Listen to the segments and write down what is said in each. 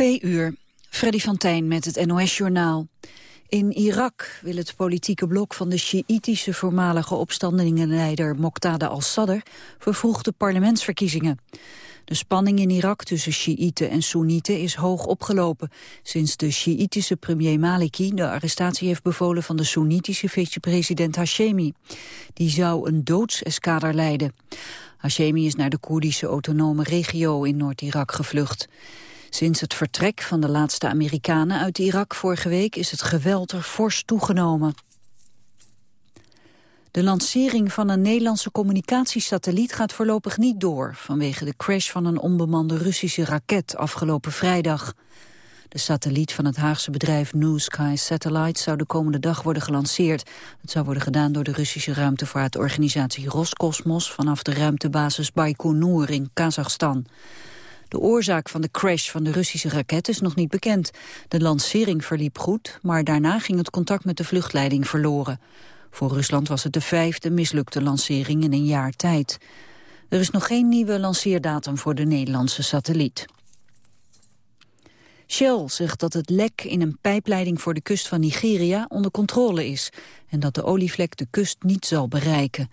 Twee uur. Freddy van Tijn met het NOS-journaal. In Irak wil het politieke blok van de Sjiïtische voormalige opstandelingenleider Moqtada al-Sadr vervroegde parlementsverkiezingen. De spanning in Irak tussen Sjiïten en Soenieten is hoog opgelopen... sinds de Sjiïtische premier Maliki de arrestatie heeft bevolen... van de Soenitische vicepresident Hashemi. Die zou een doodseskader leiden. Hashemi is naar de Koerdische autonome regio in Noord-Irak gevlucht. Sinds het vertrek van de laatste Amerikanen uit Irak vorige week is het geweld er fors toegenomen. De lancering van een Nederlandse communicatiesatelliet gaat voorlopig niet door... vanwege de crash van een onbemande Russische raket afgelopen vrijdag. De satelliet van het Haagse bedrijf New Sky Satellite zou de komende dag worden gelanceerd. Het zou worden gedaan door de Russische ruimtevaartorganisatie Roscosmos... vanaf de ruimtebasis Baikonur in Kazachstan. De oorzaak van de crash van de Russische raket is nog niet bekend. De lancering verliep goed, maar daarna ging het contact met de vluchtleiding verloren. Voor Rusland was het de vijfde mislukte lancering in een jaar tijd. Er is nog geen nieuwe lanceerdatum voor de Nederlandse satelliet. Shell zegt dat het lek in een pijpleiding voor de kust van Nigeria onder controle is en dat de olievlek de kust niet zal bereiken.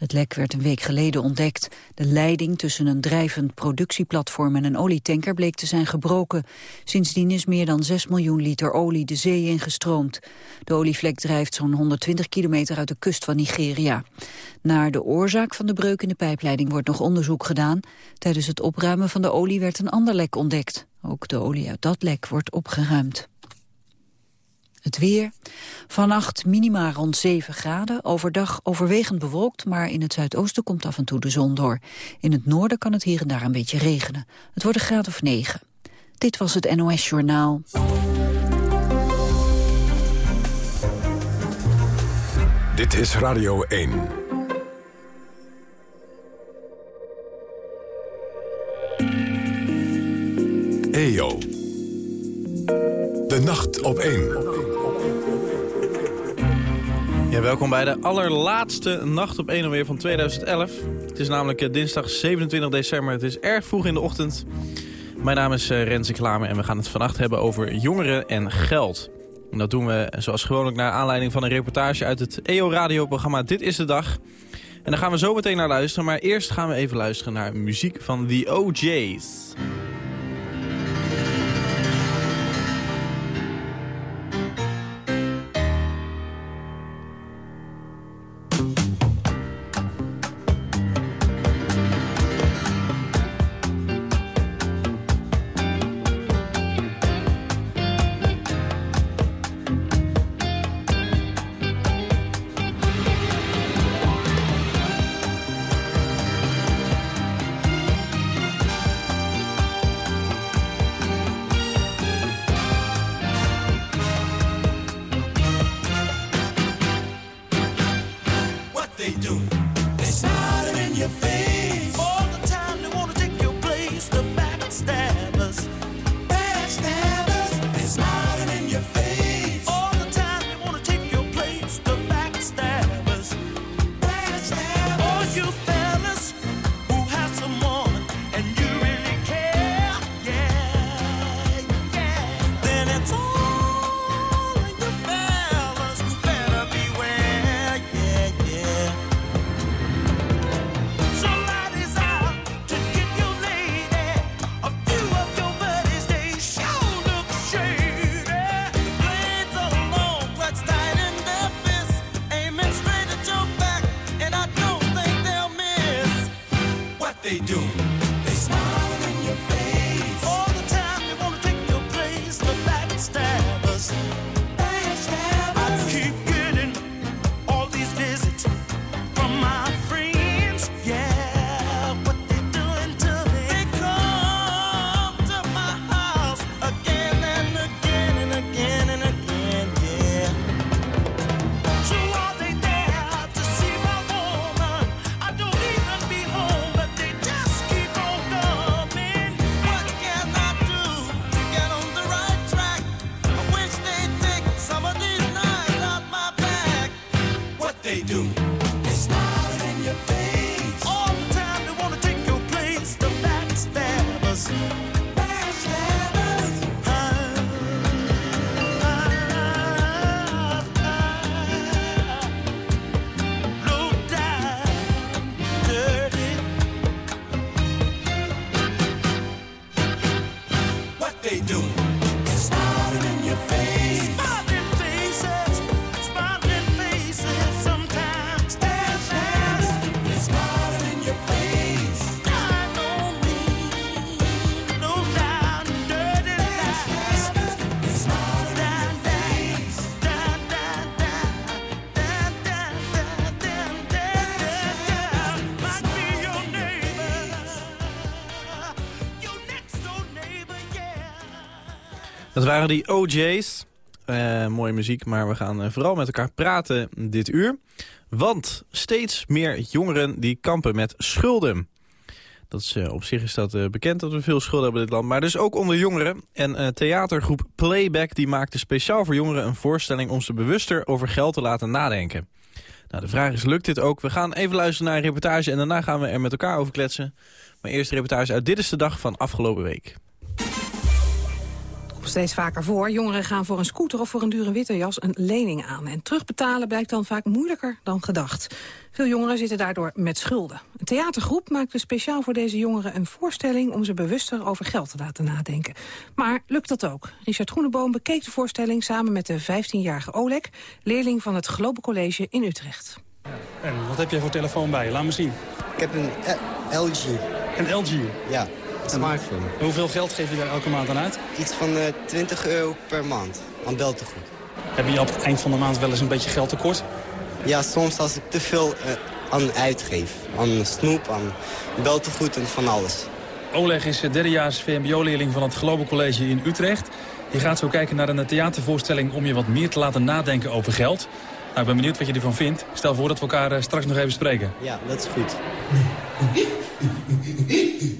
Het lek werd een week geleden ontdekt. De leiding tussen een drijvend productieplatform en een olietanker bleek te zijn gebroken. Sindsdien is meer dan 6 miljoen liter olie de zee ingestroomd. De olievlek drijft zo'n 120 kilometer uit de kust van Nigeria. Naar de oorzaak van de breuk in de pijpleiding wordt nog onderzoek gedaan. Tijdens het opruimen van de olie werd een ander lek ontdekt. Ook de olie uit dat lek wordt opgeruimd. Het weer. Vannacht minima rond 7 graden. Overdag overwegend bewolkt, maar in het zuidoosten komt af en toe de zon door. In het noorden kan het hier en daar een beetje regenen. Het wordt een graad of 9. Dit was het NOS Journaal. Dit is Radio 1. EO. De nacht op 1. Ja, welkom bij de allerlaatste Nacht op 1 alweer van 2011. Het is namelijk eh, dinsdag 27 december. Het is erg vroeg in de ochtend. Mijn naam is uh, Renze Klamer en we gaan het vannacht hebben over jongeren en geld. En dat doen we zoals gewoonlijk naar aanleiding van een reportage uit het EO-radioprogramma Dit is de Dag. En daar gaan we zo meteen naar luisteren, maar eerst gaan we even luisteren naar muziek van The OJ's. Dat waren die OJ's. Uh, mooie muziek, maar we gaan uh, vooral met elkaar praten dit uur. Want steeds meer jongeren die kampen met schulden. Dat is, uh, op zich is dat bekend dat we veel schulden hebben in dit land. Maar dus ook onder jongeren. En theatergroep Playback die maakte speciaal voor jongeren een voorstelling... om ze bewuster over geld te laten nadenken. Nou, de vraag is, lukt dit ook? We gaan even luisteren naar een reportage en daarna gaan we er met elkaar over kletsen. Maar eerst de reportage uit Dit is de Dag van afgelopen week steeds vaker voor. Jongeren gaan voor een scooter of voor een dure witte jas een lening aan. En terugbetalen blijkt dan vaak moeilijker dan gedacht. Veel jongeren zitten daardoor met schulden. Een theatergroep maakte speciaal voor deze jongeren een voorstelling... om ze bewuster over geld te laten nadenken. Maar lukt dat ook? Richard Groeneboom bekeek de voorstelling samen met de 15-jarige Oleg... leerling van het Globe College in Utrecht. En wat heb jij voor telefoon bij? Laat me zien. Ik heb een LG. Een LG? Ja smartphone. hoeveel geld geef je daar elke maand aan uit? Iets van uh, eh, 20 euro per maand aan beltegoed. Heb je op het eind van de maand wel eens een beetje geld tekort? Ja, soms als ik te veel uh, aan uitgeef. Aan snoep, aan beltegoed en van alles. Oleg is derdejaars VMBO-leerling van het Global College in Utrecht. Je gaat zo kijken naar een theatervoorstelling om je wat meer te laten nadenken over geld. Nou, ik ben benieuwd wat je ervan vindt. Stel voor dat we elkaar straks nog even spreken. Ja, dat is goed.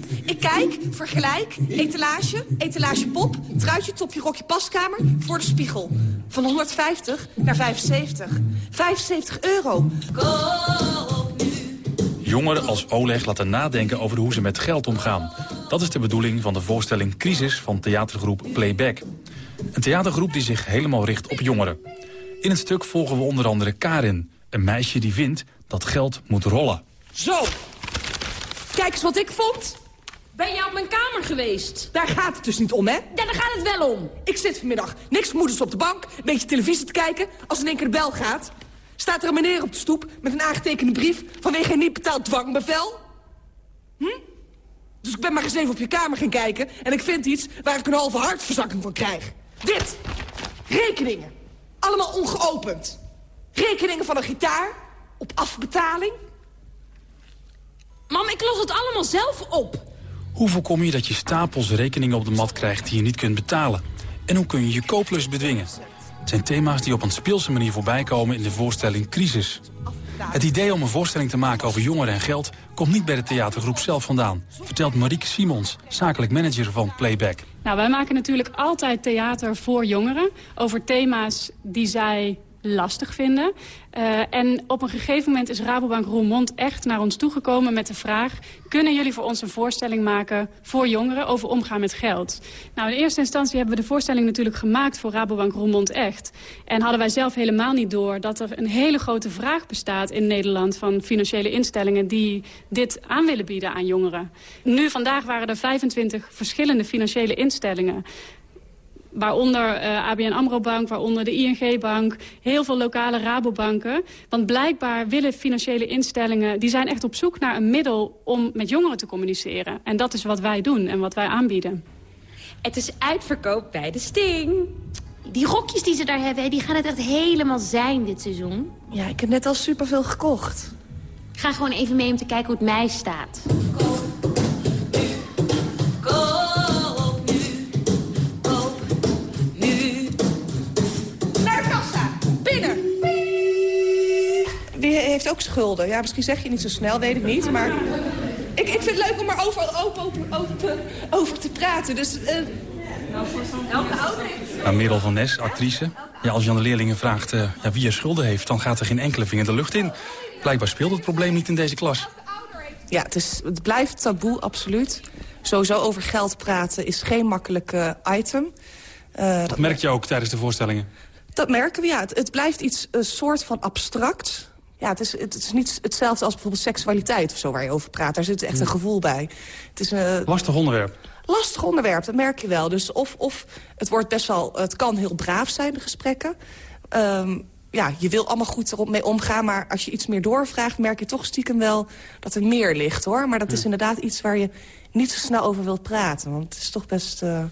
Kijk, vergelijk, etalage, etalage pop, truitje, topje, rokje, paskamer, voor de spiegel. Van 150 naar 75. 75 euro. Jongeren als Oleg laten nadenken over hoe ze met geld omgaan. Dat is de bedoeling van de voorstelling Crisis van theatergroep Playback. Een theatergroep die zich helemaal richt op jongeren. In het stuk volgen we onder andere Karin, een meisje die vindt dat geld moet rollen. Zo, kijk eens wat ik vond. Ben jij op mijn kamer geweest? Daar gaat het dus niet om, hè? Ja, daar gaat het wel om. Ik zit vanmiddag niks moeders op de bank, een beetje televisie te kijken. Als in één keer de bel gaat, staat er een meneer op de stoep... met een aangetekende brief vanwege een niet betaald dwangbevel. Hm? Dus ik ben maar eens even op je kamer gaan kijken... en ik vind iets waar ik een halve hartverzakking van krijg. Dit. Rekeningen. Allemaal ongeopend. Rekeningen van een gitaar. Op afbetaling. Mam, ik los het allemaal zelf op. Hoe voorkom je dat je stapels rekeningen op de mat krijgt die je niet kunt betalen? En hoe kun je je kooplust bedwingen? Het zijn thema's die op een speelse manier voorbij komen in de voorstelling Crisis. Het idee om een voorstelling te maken over jongeren en geld... komt niet bij de theatergroep zelf vandaan, vertelt Marieke Simons, zakelijk manager van Playback. Nou, wij maken natuurlijk altijd theater voor jongeren... over thema's die zij lastig vinden. Uh, en op een gegeven moment is Rabobank Roermond echt naar ons toegekomen met de vraag... kunnen jullie voor ons een voorstelling maken voor jongeren over omgaan met geld? Nou, in eerste instantie hebben we de voorstelling natuurlijk gemaakt voor Rabobank Roermond echt. En hadden wij zelf helemaal niet door dat er een hele grote vraag bestaat in Nederland... van financiële instellingen die dit aan willen bieden aan jongeren. Nu, vandaag waren er 25 verschillende financiële instellingen Waaronder uh, ABN AMRO Bank, waaronder de ING Bank, heel veel lokale Rabobanken. Want blijkbaar willen financiële instellingen, die zijn echt op zoek naar een middel om met jongeren te communiceren. En dat is wat wij doen en wat wij aanbieden. Het is uitverkoop bij de Sting. Die rokjes die ze daar hebben, die gaan het echt helemaal zijn dit seizoen. Ja, ik heb net al superveel gekocht. Ik ga gewoon even mee om te kijken hoe het mij staat. Schulden. Ja, misschien zeg je niet zo snel, weet ik niet. Maar ik, ik vind het leuk om er over, open, open, open, over te praten. Dus... Uh, nou, Merel van Nes, actrice. Ja, als je aan de leerlingen vraagt uh, ja, wie er schulden heeft... dan gaat er geen enkele vinger de lucht in. Blijkbaar speelt het probleem niet in deze klas. Ja, het, is, het blijft taboe, absoluut. Sowieso over geld praten is geen makkelijke item. Uh, dat merk je ook tijdens de voorstellingen? Dat merken we, ja. Het, het blijft iets een soort van abstract ja, het is, het is niet hetzelfde als bijvoorbeeld seksualiteit of zo waar je over praat. Daar zit echt een hmm. gevoel bij. Het is een lastig onderwerp. Lastig onderwerp, dat merk je wel. Dus of, of het wordt best wel, het kan heel braaf zijn, de gesprekken. Ehm, ja, je wil allemaal goed erop mee omgaan, maar als je iets meer doorvraagt... merk je toch stiekem wel dat er meer ligt, hoor. Maar dat is hmm. inderdaad iets waar je niet zo snel over wilt praten. Want het is toch best... Uh...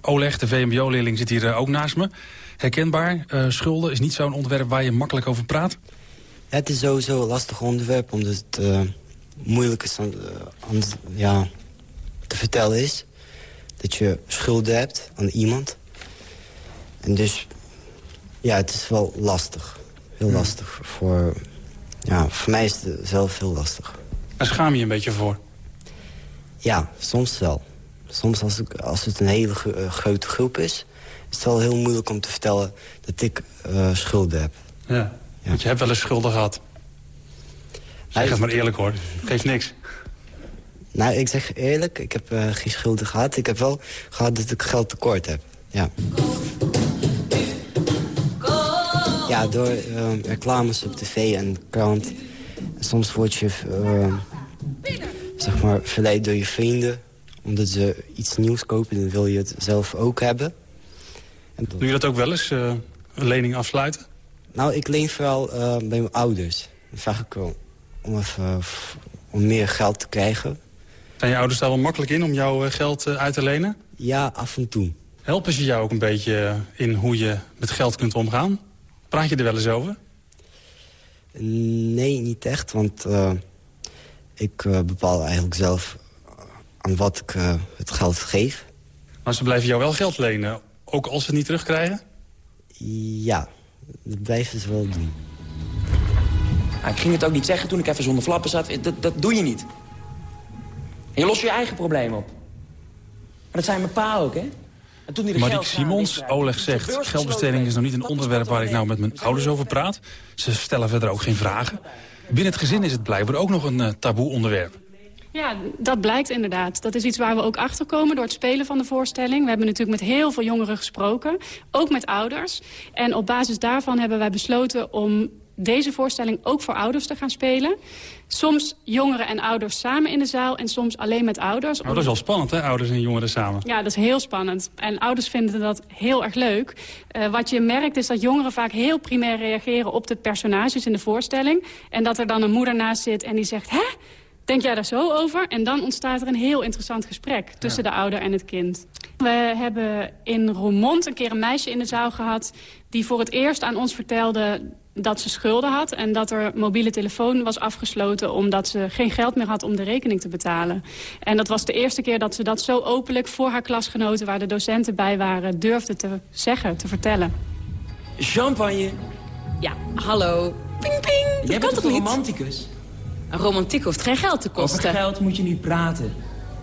Oleg, de VMBO-leerling, zit hier eh, ook naast me. Herkenbaar, uh, schulden is niet zo'n onderwerp waar je makkelijk over praat? Het is sowieso een lastig onderwerp, omdat het uh, moeilijk is aan, ja, te vertellen is. dat je schulden hebt aan iemand. En dus, ja, het is wel lastig. Heel Hmm. lastig. Voor, ja, voor mij is het zelf heel lastig. Daar schaam je een beetje voor. Ja, soms wel. Soms als, ik, als het een hele eh, grote groep is... is het wel heel moeilijk om te vertellen dat ik eh, schulden heb. Ja. Want je hebt wel eens schulden gehad. Zeg het maar eerlijk hoor. Geeft niks. Nou, ik zeg eerlijk, ik heb eh, geen schulden gehad. Ik heb wel gehad dat ik geld tekort heb. Ja. Ja, door eh, reclames op tv en krant. Soms word je eh, zeg maar, verleid door je vrienden. Omdat ze iets nieuws kopen, dan wil je het zelf ook hebben. En Doe je dat ook wel eens, een lening afsluiten? Nou, ik leen vooral eh, bij mijn ouders. Dan vraag ik wel om, even, eh, om meer geld te krijgen. Zijn je ouders daar wel makkelijk in om jouw eh, geld uit te lenen? Ja, af en toe. Helpen ze jou ook een beetje in hoe je met geld kunt omgaan? Praat je er wel eens over? Nee, niet echt, want ik bepaal eigenlijk zelf aan wat ik het geld geef. Maar ze blijven jou wel geld lenen, ook als ze het niet terugkrijgen? Ja, dat blijven ze wel doen. Nou, ik ging het ook niet zeggen toen ik even zonder flappen zat. Dat, dat doe je niet. En je lost je eigen problemen op. Maar dat zei mijn pa ook, hè? En toen Marieke Simons, Oleg zegt... geldbesteding is nog niet een onderwerp waar ik nou met mijn ouders over praat. Ze stellen verder ook geen vragen. Binnen het gezin is het blijkbaar ook nog een eh, taboe onderwerp. Ja, dat blijkt inderdaad. Dat is iets waar we ook achter komen door het spelen van de voorstelling. We hebben natuurlijk met heel veel jongeren gesproken, ook met ouders. En op basis daarvan hebben wij besloten om deze voorstelling ook voor ouders te gaan spelen. Soms jongeren en ouders samen in de zaal en soms alleen met ouders. Nou, dat is wel spannend, hè, ouders en jongeren samen. Ja, dat is heel spannend. En ouders vinden dat heel erg leuk. Eh, wat je merkt is dat jongeren vaak heel primair reageren op de personages in de voorstelling. En dat er dan een moeder naast zit en die zegt... Hè? Denk jij daar zo over? En dan ontstaat er een heel interessant gesprek tussen de ouder en het kind. We hebben in Roermond een keer een meisje in de zaal gehad... die voor het eerst aan ons vertelde dat ze schulden had... en dat er mobiele telefoon was afgesloten... omdat ze geen geld meer had om de rekening te betalen. En dat was de eerste keer dat ze dat zo openlijk voor haar klasgenoten... waar de docenten bij waren, durfde te zeggen, te vertellen. Champagne. Ja, hallo. Ping, ping. Dat Jij kan bent toch een niet? romanticus? Een romantiek hoeft geen geld te Over kosten. geld moet je niet praten.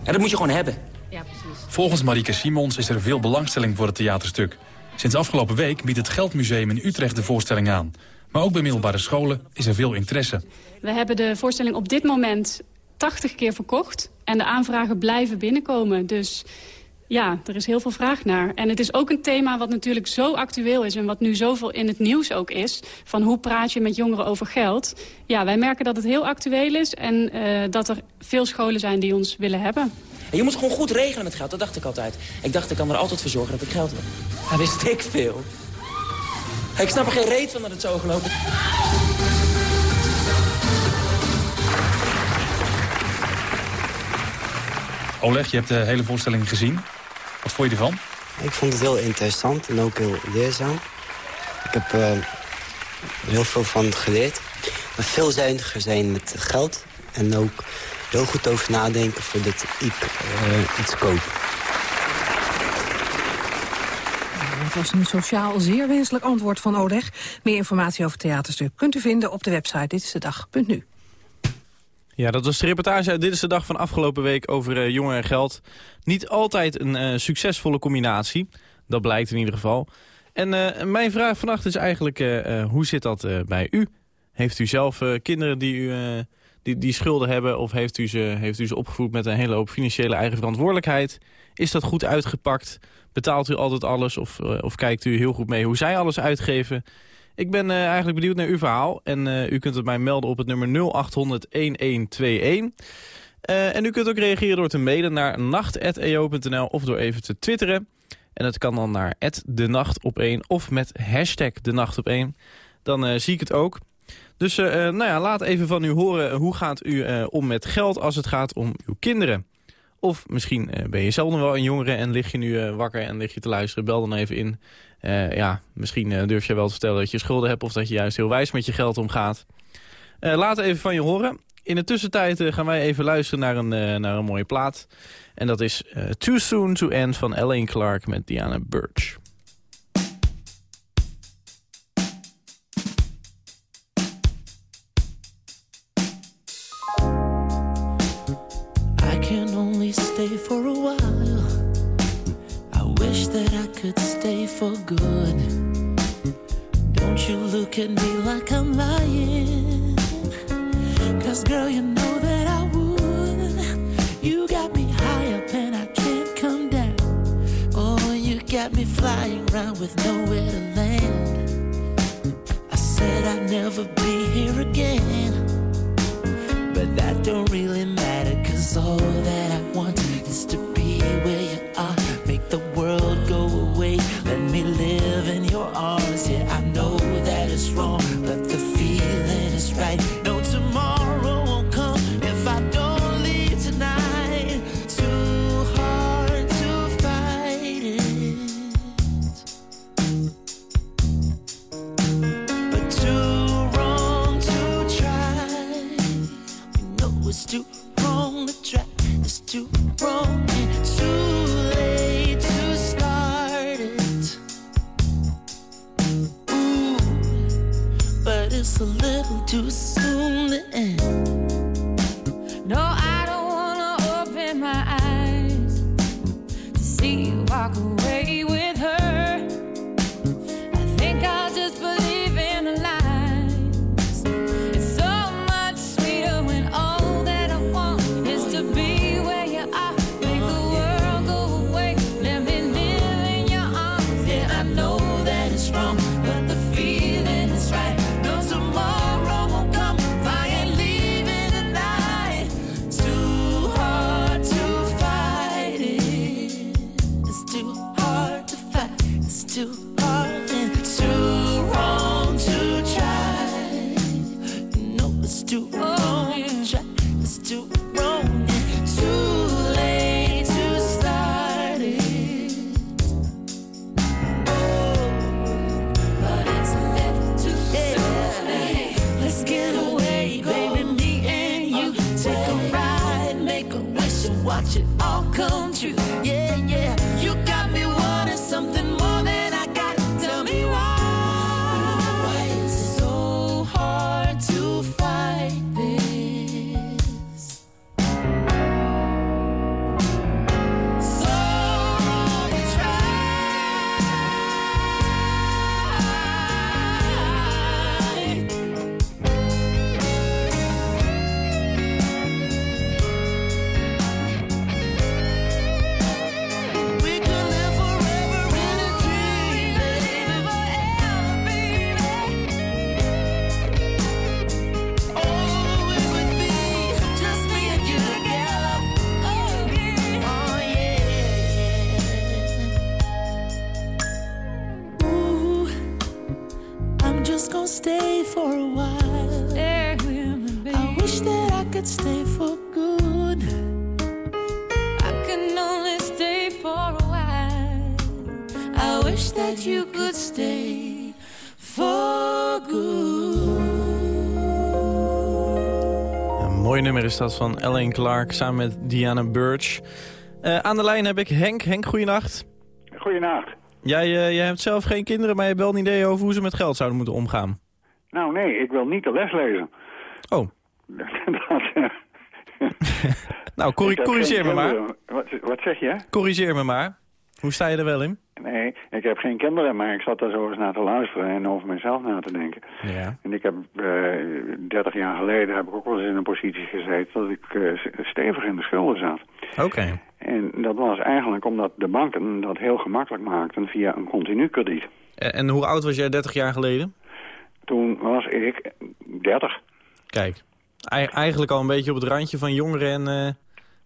En dat moet je gewoon hebben. Ja, precies. Volgens Marieke Simons is er veel belangstelling voor het theaterstuk. Sinds afgelopen week biedt het Geldmuseum in Utrecht de voorstelling aan. Maar ook bij middelbare scholen is er veel interesse. We hebben de voorstelling op dit moment 80 keer verkocht. En de aanvragen blijven binnenkomen. Dus ja, er is heel veel vraag naar. En het is ook een thema wat natuurlijk zo actueel is... en wat nu zoveel in het nieuws ook is... van hoe praat je met jongeren over geld. Ja, wij merken dat het heel actueel is... en eh, dat er veel scholen zijn die ons willen hebben. En je moet gewoon goed regelen met geld, dat dacht ik altijd. Ik dacht, ik kan er altijd voor zorgen dat ik geld heb. Ja, wist ik veel. Ik snap er geen reet van dat het zo gelopen is. Oleg, je hebt de hele voorstelling gezien. Wat vond je ervan? Ik vond het heel interessant en ook heel leerzaam. Ik heb eh, heel veel van geleerd. Maar veel zuiniger zijn met geld. En ook heel goed over nadenken voordat ik eh, iets koop. Het was een sociaal zeer wenselijk antwoord van Oleg. Meer informatie over het theaterstuk kunt u vinden op de website Dit is de dag.nu. Ja, dat was de reportage uit Dit is de Dag van afgelopen week over eh, jongeren en geld. Niet altijd een eh, succesvolle combinatie. Dat blijkt in ieder geval. En eh, mijn vraag vannacht is eigenlijk, hoe zit dat bij u? Heeft u zelf kinderen die, u, die, die schulden hebben... of heeft u, ze, heeft u ze opgevoed met een hele hoop financiële eigen verantwoordelijkheid? Is dat goed uitgepakt? Betaalt u altijd alles of, of kijkt u heel goed mee hoe zij alles uitgeven? Ik ben eh, eigenlijk benieuwd naar uw verhaal. En eh, u kunt het mij melden op het nummer 0800-1121. Eh, en u kunt ook reageren door te mailen naar nacht.eo.nl of door even te twitteren. En dat kan dan naar de nacht op 1 of met hashtag de nacht op 1. Dan zie ik het ook. Dus nou ja, laat even van u horen hoe gaat u om met geld als het gaat om uw kinderen. Of misschien eh, ben je zelf nog wel een jongere en lig je nu eh, wakker en lig je te luisteren. Bel dan even in. Eh, ja, misschien durf je wel te vertellen dat je schulden hebt... of dat je juist heel wijs met je geld omgaat. Eh, laat even van je horen. In de tussentijd gaan wij even luisteren naar een, naar een mooie plaat. En dat is Too Soon to End van Elaine Clark met Diana Birch. Stay for a while. I wish that I could stay for good. Don't you look at me like I'm lying. Cause girl, you know that I would. You got me high up and I can't come down. Oh, you got me flying around with nowhere to land. I said I'd never be here again. But that don't really matter, is dat van Elaine Clark samen met Diana Birch. Eh, aan de lijn heb ik Henk. Henk, goeienacht. Goedenacht. Jij, eh, jij hebt zelf geen kinderen, maar je hebt wel een idee over hoe ze met geld zouden moeten omgaan. Nou nee, ik wil niet de les lezen. Oh. Dat, Nou, corri- corrigeer me maar. Wat, wat zeg je? Corrigeer me maar. Hoe sta je er wel in? Nee, ik heb geen kinderen, maar ik zat daar zo eens naar te luisteren en over mezelf na te denken. Ja. En ik heb eh 30 jaar geleden heb ik ook wel eens in een positie gezeten dat ik eh, stevig in de schulden zat. Oké. En dat was eigenlijk omdat de banken dat heel gemakkelijk maakten via een continu krediet. En, hoe oud was jij 30 jaar geleden? Toen was ik 30. Kijk, ei- eigenlijk al een beetje op het randje van jongeren en, eh,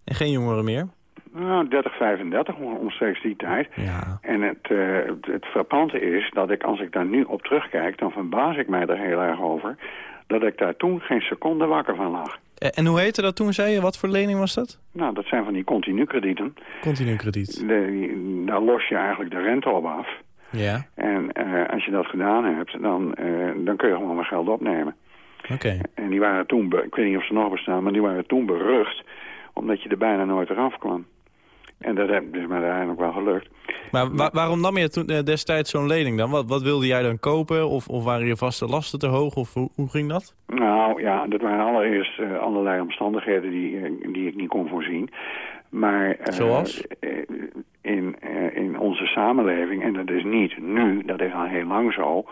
en geen jongeren meer. Nou, 30, 35, om- omstreeks die tijd. Ja. En het, eh, het, het frappante is dat ik, als ik daar nu op terugkijk, dan verbaas ik mij er heel erg over, dat ik daar toen geen seconde wakker van lag. En, en hoe heette dat toen, zei je? Wat voor lening was dat? Nou, dat zijn van die continu kredieten. Continu krediet. De, daar los je eigenlijk de rente op af. Ja. En eh, als je dat gedaan hebt, dan, eh, dan kun je gewoon weer geld opnemen. Oké. En die waren toen, ik weet niet of ze nog bestaan, maar die waren toen berucht. Omdat je er bijna nooit eraf kwam. En dat is me uiteindelijk wel gelukt. Maar wa- waarom nam je toen, eh, destijds zo'n lening dan? Wat, wat wilde jij dan kopen? Of, of waren je vaste lasten te hoog? Of hoe, hoe ging dat? Nou ja, dat waren allereerst eh, allerlei omstandigheden die, eh, die ik niet kon voorzien. Maar Zoals? in, in onze samenleving, en dat is niet nu, dat is al heel lang zo...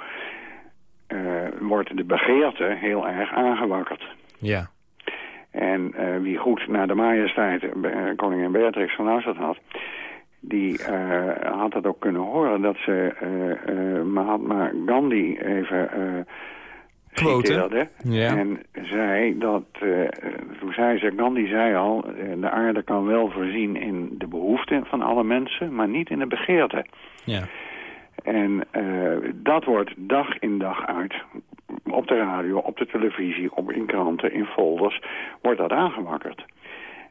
wordt de begeerte heel erg aangewakkerd. Ja. En eh, wie goed naar de majesteit, eh, koningin Beatrix van Nassau had... die eh, had het ook kunnen horen dat ze eh, eh, Mahatma Gandhi even eh Quote. citeerde. Ja. En zei dat, eh, toen zei ze, Gandhi zei al... eh, de aarde kan wel voorzien in de behoeften van alle mensen... maar niet in de begeerte. Ja. En eh, dat wordt dag in dag uit op de radio, op de televisie, op, in kranten, in folders, wordt dat aangewakkerd.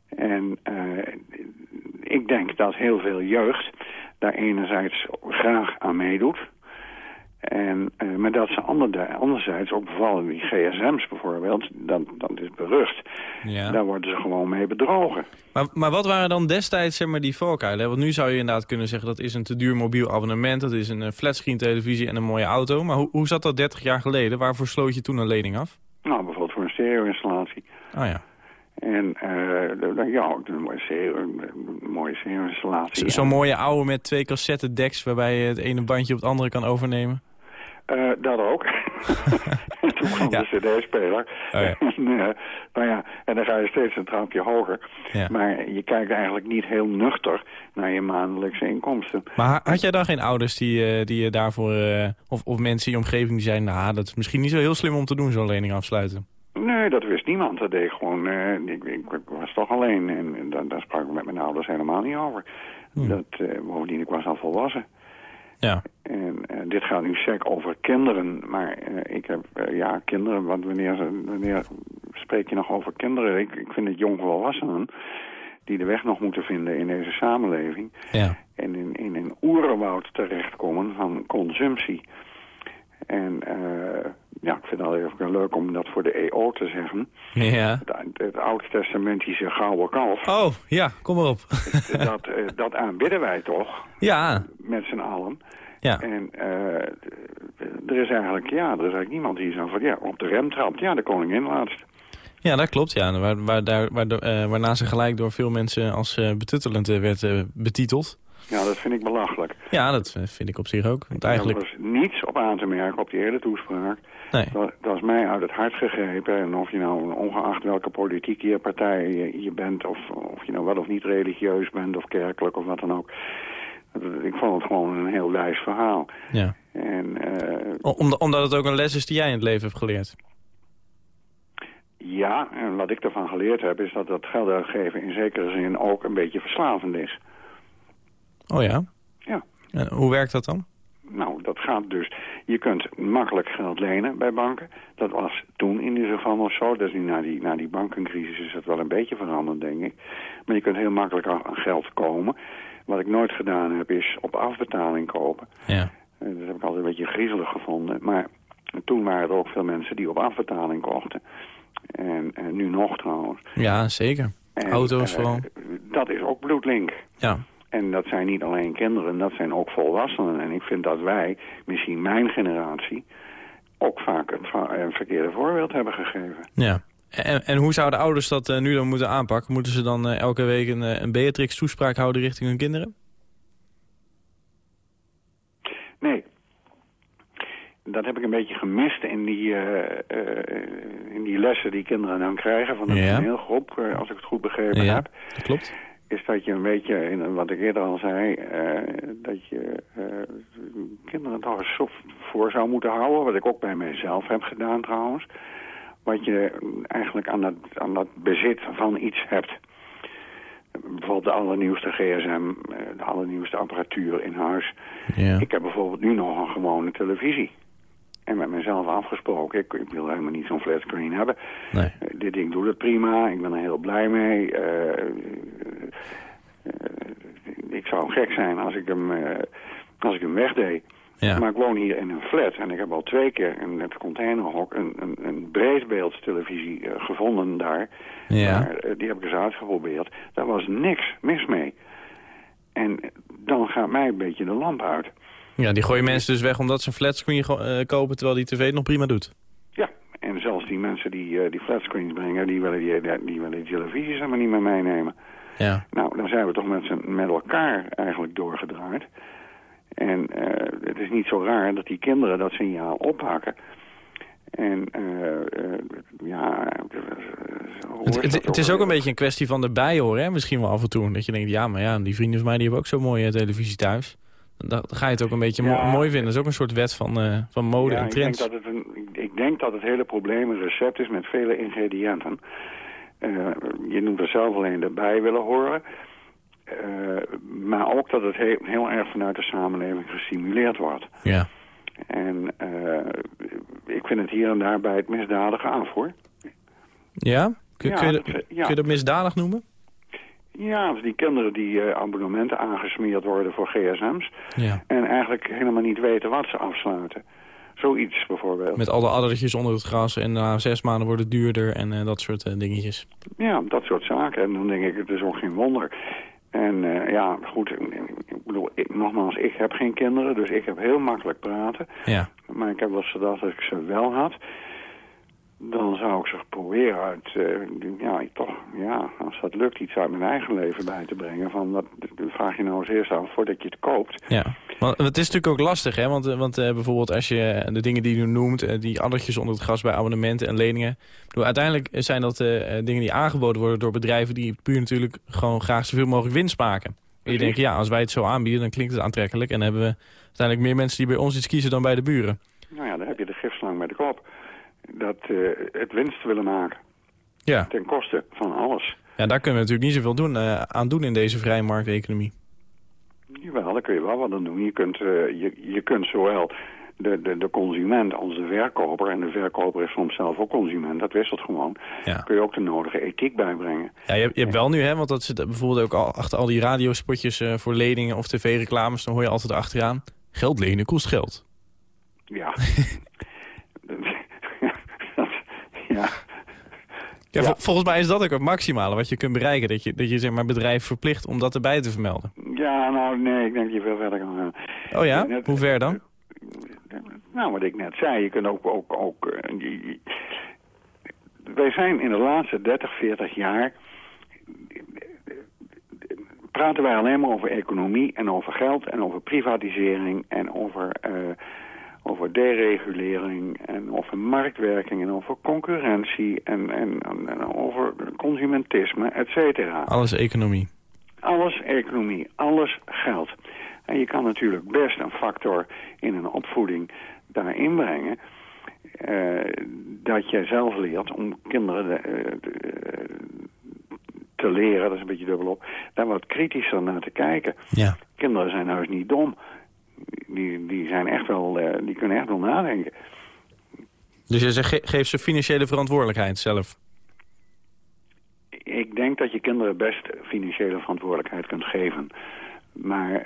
En eh, ik denk dat heel veel jeugd daar enerzijds graag aan meedoet. En, eh, maar dat ze ander, anderzijds ook bevallen die gsm's bijvoorbeeld, dat, dat is berucht. Ja. Daar worden ze gewoon mee bedrogen. Maar, maar wat waren dan destijds zeg maar, die valkuilen? Want nu zou je inderdaad kunnen zeggen dat is een te duur mobiel abonnement. Dat is een eh, flatscreen televisie en een mooie auto. Maar hoe, hoe zat dat 30 jaar geleden? Waarvoor sloot je toen een lening af? Nou, bijvoorbeeld voor een stereo-installatie. Ah ja. En de- ja, een mooie stereo- een mooie stereo-installatie. Zo- Zo'n mooie oude met twee cassettedecks waarbij je het ene bandje op het andere kan overnemen. Eh, dat ook. en toen kwam de cd-speler. Oh ja. en, nou ja, en dan ga je steeds een trapje hoger. Ja. Maar je kijkt eigenlijk niet heel nuchter naar je maandelijkse inkomsten. Maar ha- had jij dan geen ouders die, eh, die je daarvoor... eh, of, of mensen in je omgeving die zeiden... nou, dat is misschien niet zo heel slim om te doen, zo'n lening afsluiten. Nee, dat wist niemand. Dat deed gewoon... ik, ik, ik was toch alleen. En, en daar, daar sprak ik met mijn ouders helemaal niet over. Dat, eh, bovendien, ik was al volwassen. Ja. En eh, dit gaat nu sec over kinderen, maar eh, ik heb, eh, ja, kinderen, want wanneer, wanneer spreek je nog over kinderen? Ik, ik vind het jongvolwassenen die de weg nog moeten vinden in deze samenleving. Ja. En in, in een oerenwoud terechtkomen van consumptie. En eh, ja, ik vind het even leuk om dat voor de EO te zeggen. Ja. Het, het Oud-testamentische gouden kalf, Oh, ja, kom maar op. dat, eh, dat aanbidden wij toch? ja. met z'n allen. Ja. En eh, er is eigenlijk, ja, er is eigenlijk niemand die zo van, ja, op de rem trapt. Ja, de koningin laatst. Ja, dat klopt. Ja. Waar, waar, daar, waar, eh, waarna ze gelijk door veel mensen als eh, betuttelend eh, werd eh, betiteld. Ja, dat vind ik belachelijk. Ja, dat eh, vind ik op zich ook. Want Er eigenlijk... was niets op aan te merken op die hele toespraak. Nee. Dat, dat is mij uit het hart gegrepen. En of je nou, ongeacht welke politieke partij je, je bent... Of, of je nou wel of niet religieus bent of kerkelijk of wat dan ook... Ik vond het gewoon een heel lijst verhaal. Ja. En eh, O- Omdat, omdat het ook een les is die jij in het leven hebt geleerd. ja, en wat ik ervan geleerd heb... is dat dat geld uitgeven in zekere zin ook een beetje verslavend is. Oh ja? Ja. En hoe werkt dat dan? Nou, dat gaat dus... Je kunt makkelijk geld lenen bij banken. Dat was toen in ieder geval nog zo. Dus na die, na die bankencrisis is dat wel een beetje veranderd, denk ik. Maar je kunt heel makkelijk aan geld komen. Wat ik nooit gedaan heb, is op afbetaling kopen. Ja. Eh, Dat heb ik altijd een beetje griezelig gevonden. Maar toen waren er ook veel mensen die op afbetaling kochten. En, en nu nog trouwens. Ja, zeker. En, Auto's eh, vooral. Dat is ook bloedlink. Ja. En dat zijn niet alleen kinderen, dat zijn ook volwassenen. En ik vind dat wij, misschien mijn generatie, ook vaak een verkeerde voorbeeld hebben gegeven. ja. En, en hoe zouden ouders dat eh, nu dan moeten aanpakken? Moeten ze dan eh, elke week een, eh, een Beatrix-toespraak houden richting hun kinderen? Nee. Dat heb ik een beetje gemist in die, in die lessen die kinderen dan krijgen van de Ja. toneelgroep, eh, als ik het goed begrepen Ja, heb. klopt. Is dat je een beetje, in, wat ik eerder al zei, eh, dat je eh, kinderen toch eens voor zou moeten houden. Wat ik ook bij mijzelf heb gedaan trouwens. Wat je eigenlijk aan dat, aan dat bezit van iets hebt. Bijvoorbeeld de allernieuwste gsm, eh, de allernieuwste apparatuur in huis. Ja. Ik heb bijvoorbeeld nu nog een gewone televisie. En met mezelf afgesproken, ik, ik wil helemaal niet zo'n flatscreen hebben. Nee. Eh, dit ding doet het prima, ik ben er heel blij mee. Eh, eh, ik zou gek zijn als ik hem, als ik hem wegdeed. Ja. Maar ik woon hier in een flat en ik heb al twee keer in het containerhok een, een, een breedbeeldstelevisie gevonden daar. Ja. Maar, die heb ik eens uitgeprobeerd. Daar was niks mis mee. En dan gaat mij een beetje de lamp uit. Ja, die gooien mensen dus weg omdat ze een flatscreen eh, kopen... terwijl die tv het nog prima doet. Ja, en zelfs die mensen die eh, die flatscreens brengen, die willen die, die, willen die televisies helemaal niet meer meenemen. Ja. Nou, dan zijn we toch met, met elkaar eigenlijk doorgedraaid. En eh, het is niet zo raar dat die kinderen dat signaal oppakken. En eh, eh, ja... eh, Het, is het, dat het is ook een beetje een kwestie van erbij horen, hè? misschien wel af en toe. Dat je denkt, ja, maar ja, die vrienden van mij die hebben ook zo'n mooie televisie thuis. Dan, ga je het ook een beetje Ja. mooi vinden. Dat is ook een soort wet van, eh, van mode Ja, en ik denk, trends. dat het een, ik- denk dat het hele probleem een recept is met vele ingrediënten. Eh, je noemt er zelf alleen erbij willen horen. Eh, maar ook dat het he- heel erg vanuit de samenleving gestimuleerd wordt. Ja. En ik vind het hier en daar bij het misdadigen af, hoor. Ja? Kun, Ja, kun, je, dat- kun je dat misdadig noemen? Ja, dus die kinderen die eh, abonnementen aangesmeerd worden voor gsm's... Ja. en eigenlijk helemaal niet weten wat ze afsluiten. Zoiets bijvoorbeeld. Met alle addertjes onder het gras en na zes maanden wordt het duurder en eh, dat soort eh, dingetjes. Ja, dat soort zaken. En dan denk ik, het is ook geen wonder. En ja, goed, ik bedoel, ik- nogmaals, ik heb geen kinderen, dus ik heb heel makkelijk praten. Ja. Maar ik heb wel eens gedacht dat ik ze wel had. Dan zou ik ze proberen uit, eh, ja, toch, ja, als dat lukt, iets uit mijn eigen leven bij te brengen. Van, dat, dat vraag je nou eens eerst af voordat je het koopt. Ja, want het is natuurlijk ook lastig, hè? Want, eh, want eh, bijvoorbeeld als je de dingen die je noemt... die addertjes onder het gras bij abonnementen en leningen... Bedoel, uiteindelijk zijn dat dingen die aangeboden worden door bedrijven... die puur natuurlijk gewoon graag zoveel mogelijk winst maken. En je denkt, ja, als wij het zo aanbieden, dan klinkt het aantrekkelijk... en dan hebben we uiteindelijk meer mensen die bij ons iets kiezen dan bij de buren. Nou ja, dan heb je de gifslang met de kop. Dat eh, het winst willen maken. Ja. Ten koste van alles. ja, daar kunnen we natuurlijk niet zoveel doen, eh, aan doen in deze vrije markteconomie. Jawel, daar kun je wel wat aan doen. Je kunt, eh, je, je kunt zowel de, de, de consument als de verkoper... en de verkoper is soms zelf ook consument, dat wisselt gewoon... Ja. kun je ook de nodige ethiek bijbrengen. Ja, je, hebt- je hebt wel nu, hè, want dat zit bijvoorbeeld ook al achter al die radiospotjes eh, voor leningen of tv-reclames, dan hoor je altijd achteraan. Geld lenen kost geld. Ja. Ja. Ja, vol- volgens mij is dat ook het maximale wat je kunt bereiken. Dat je, dat je zeg maar, bedrijf verplicht om dat erbij te vermelden. ja, nou nee, ik denk dat je veel verder kan gaan. Oh ja? Net- Hoe ver dan? Nou, wat ik net zei, je kunt ook... ook, ook eh, wij zijn in de laatste 30, 40 jaar... praten wij alleen maar over economie en over geld en over privatisering en over, eh, over deregulering en over marktwerking en over concurrentie en, en, en over consumentisme, et cetera. Alles economie. Alles economie, alles geld. En je kan natuurlijk best een factor in een opvoeding daarin brengen... eh, dat jij zelf leert om kinderen eh, te- te leren, dat is een beetje dubbelop... daar wat kritischer naar te kijken. Ja. Kinderen zijn nou eens niet dom. Die, die, zijn echt wel, eh, die kunnen echt wel nadenken. Dus je zegt, ge- geef ze financiële verantwoordelijkheid zelf. Ik denk dat je kinderen best financiële verantwoordelijkheid kunt geven. Maar,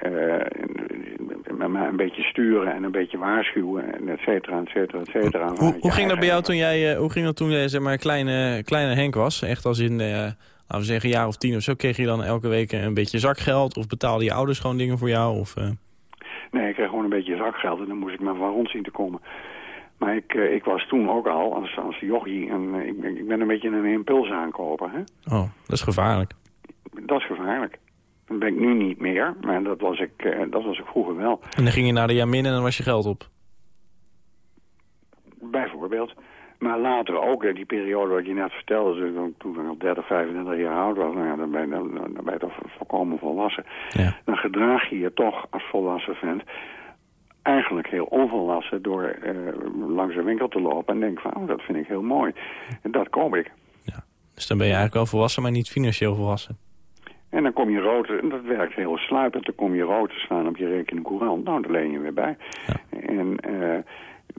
maar- maar een beetje sturen en een beetje waarschuwen, en et cetera, et cetera, et cetera. Hoe, hoe ging dat bij jou toen jij, eh, hoe ging dat toen jij zeg maar, kleine, kleine Henk was? Echt als in, laten we zeggen, een jaar of tien of zo. Kreeg je dan elke week een beetje zakgeld? Of betaalden je ouders gewoon dingen voor jou? Of, Nee, ik kreeg gewoon een beetje zakgeld en dan moest ik maar van rond zien te komen. Maar ik, eh, ik was toen ook al, als, als jochie, en eh, ik, ik ben een beetje een impuls aankoper. Hè? oh, dat is gevaarlijk. Dat is gevaarlijk. Dat ben ik nu niet meer, maar dat was ik, eh, dat was ik vroeger wel. En dan ging je naar de Jamin en dan was je geld op. Bijvoorbeeld. Maar later ook, eh, die periode wat je net vertelde, dus toen- ik al 30, 35 jaar oud was, nou ja, dan, ben je, dan, dan ben je toch volkomen volwassen. Ja. Dan gedraag je je toch als volwassen vent eigenlijk heel onvolwassen door eh, langs een winkel te lopen en denk van, oh, dat vind ik heel mooi. En dat koop ik. Dus dan ben je eigenlijk wel volwassen, maar niet financieel volwassen. En dan kom je rood, en dat werkt heel sluipend, dan kom je rood te staan op je rekening courant. Nou, daar leen je weer bij. En eh,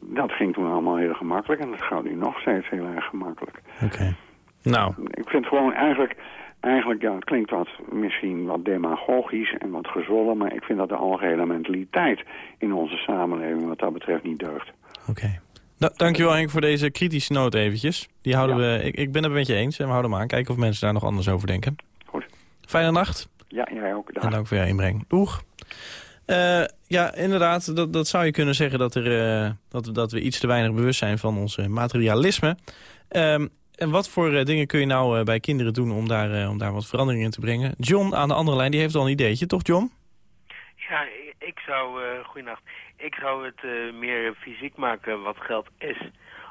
dat ging toen allemaal heel gemakkelijk en dat gaat nu nog steeds heel erg gemakkelijk. Oké. Nou, Ik vind gewoon eigenlijk eigenlijk, ja, het klinkt wat, misschien wat demagogisch en wat gezwollen... maar ik vind dat de algehele mentaliteit in onze samenleving wat dat betreft niet deugt. Oké. Da dankjewel Henk voor deze kritische noot eventjes. Die houden we, ik, ik ben het met je eens en we houden hem aan. Kijken of mensen daar nog anders over denken. Goed. Fijne nacht. Ja, jij ook. Dag. En dank voor jouw inbreng. Doeg. Eh, ja, inderdaad, dat, dat zou je kunnen zeggen dat, er, eh, dat, dat we iets te weinig bewust zijn van ons eh, materialisme. Ehm, en wat voor dingen kun je nou bij kinderen doen om daar, om daar wat verandering in te brengen? John aan de andere lijn, die heeft al een ideetje, toch John? Ja, ik zou, goeienacht, ik zou het meer fysiek maken wat geld is.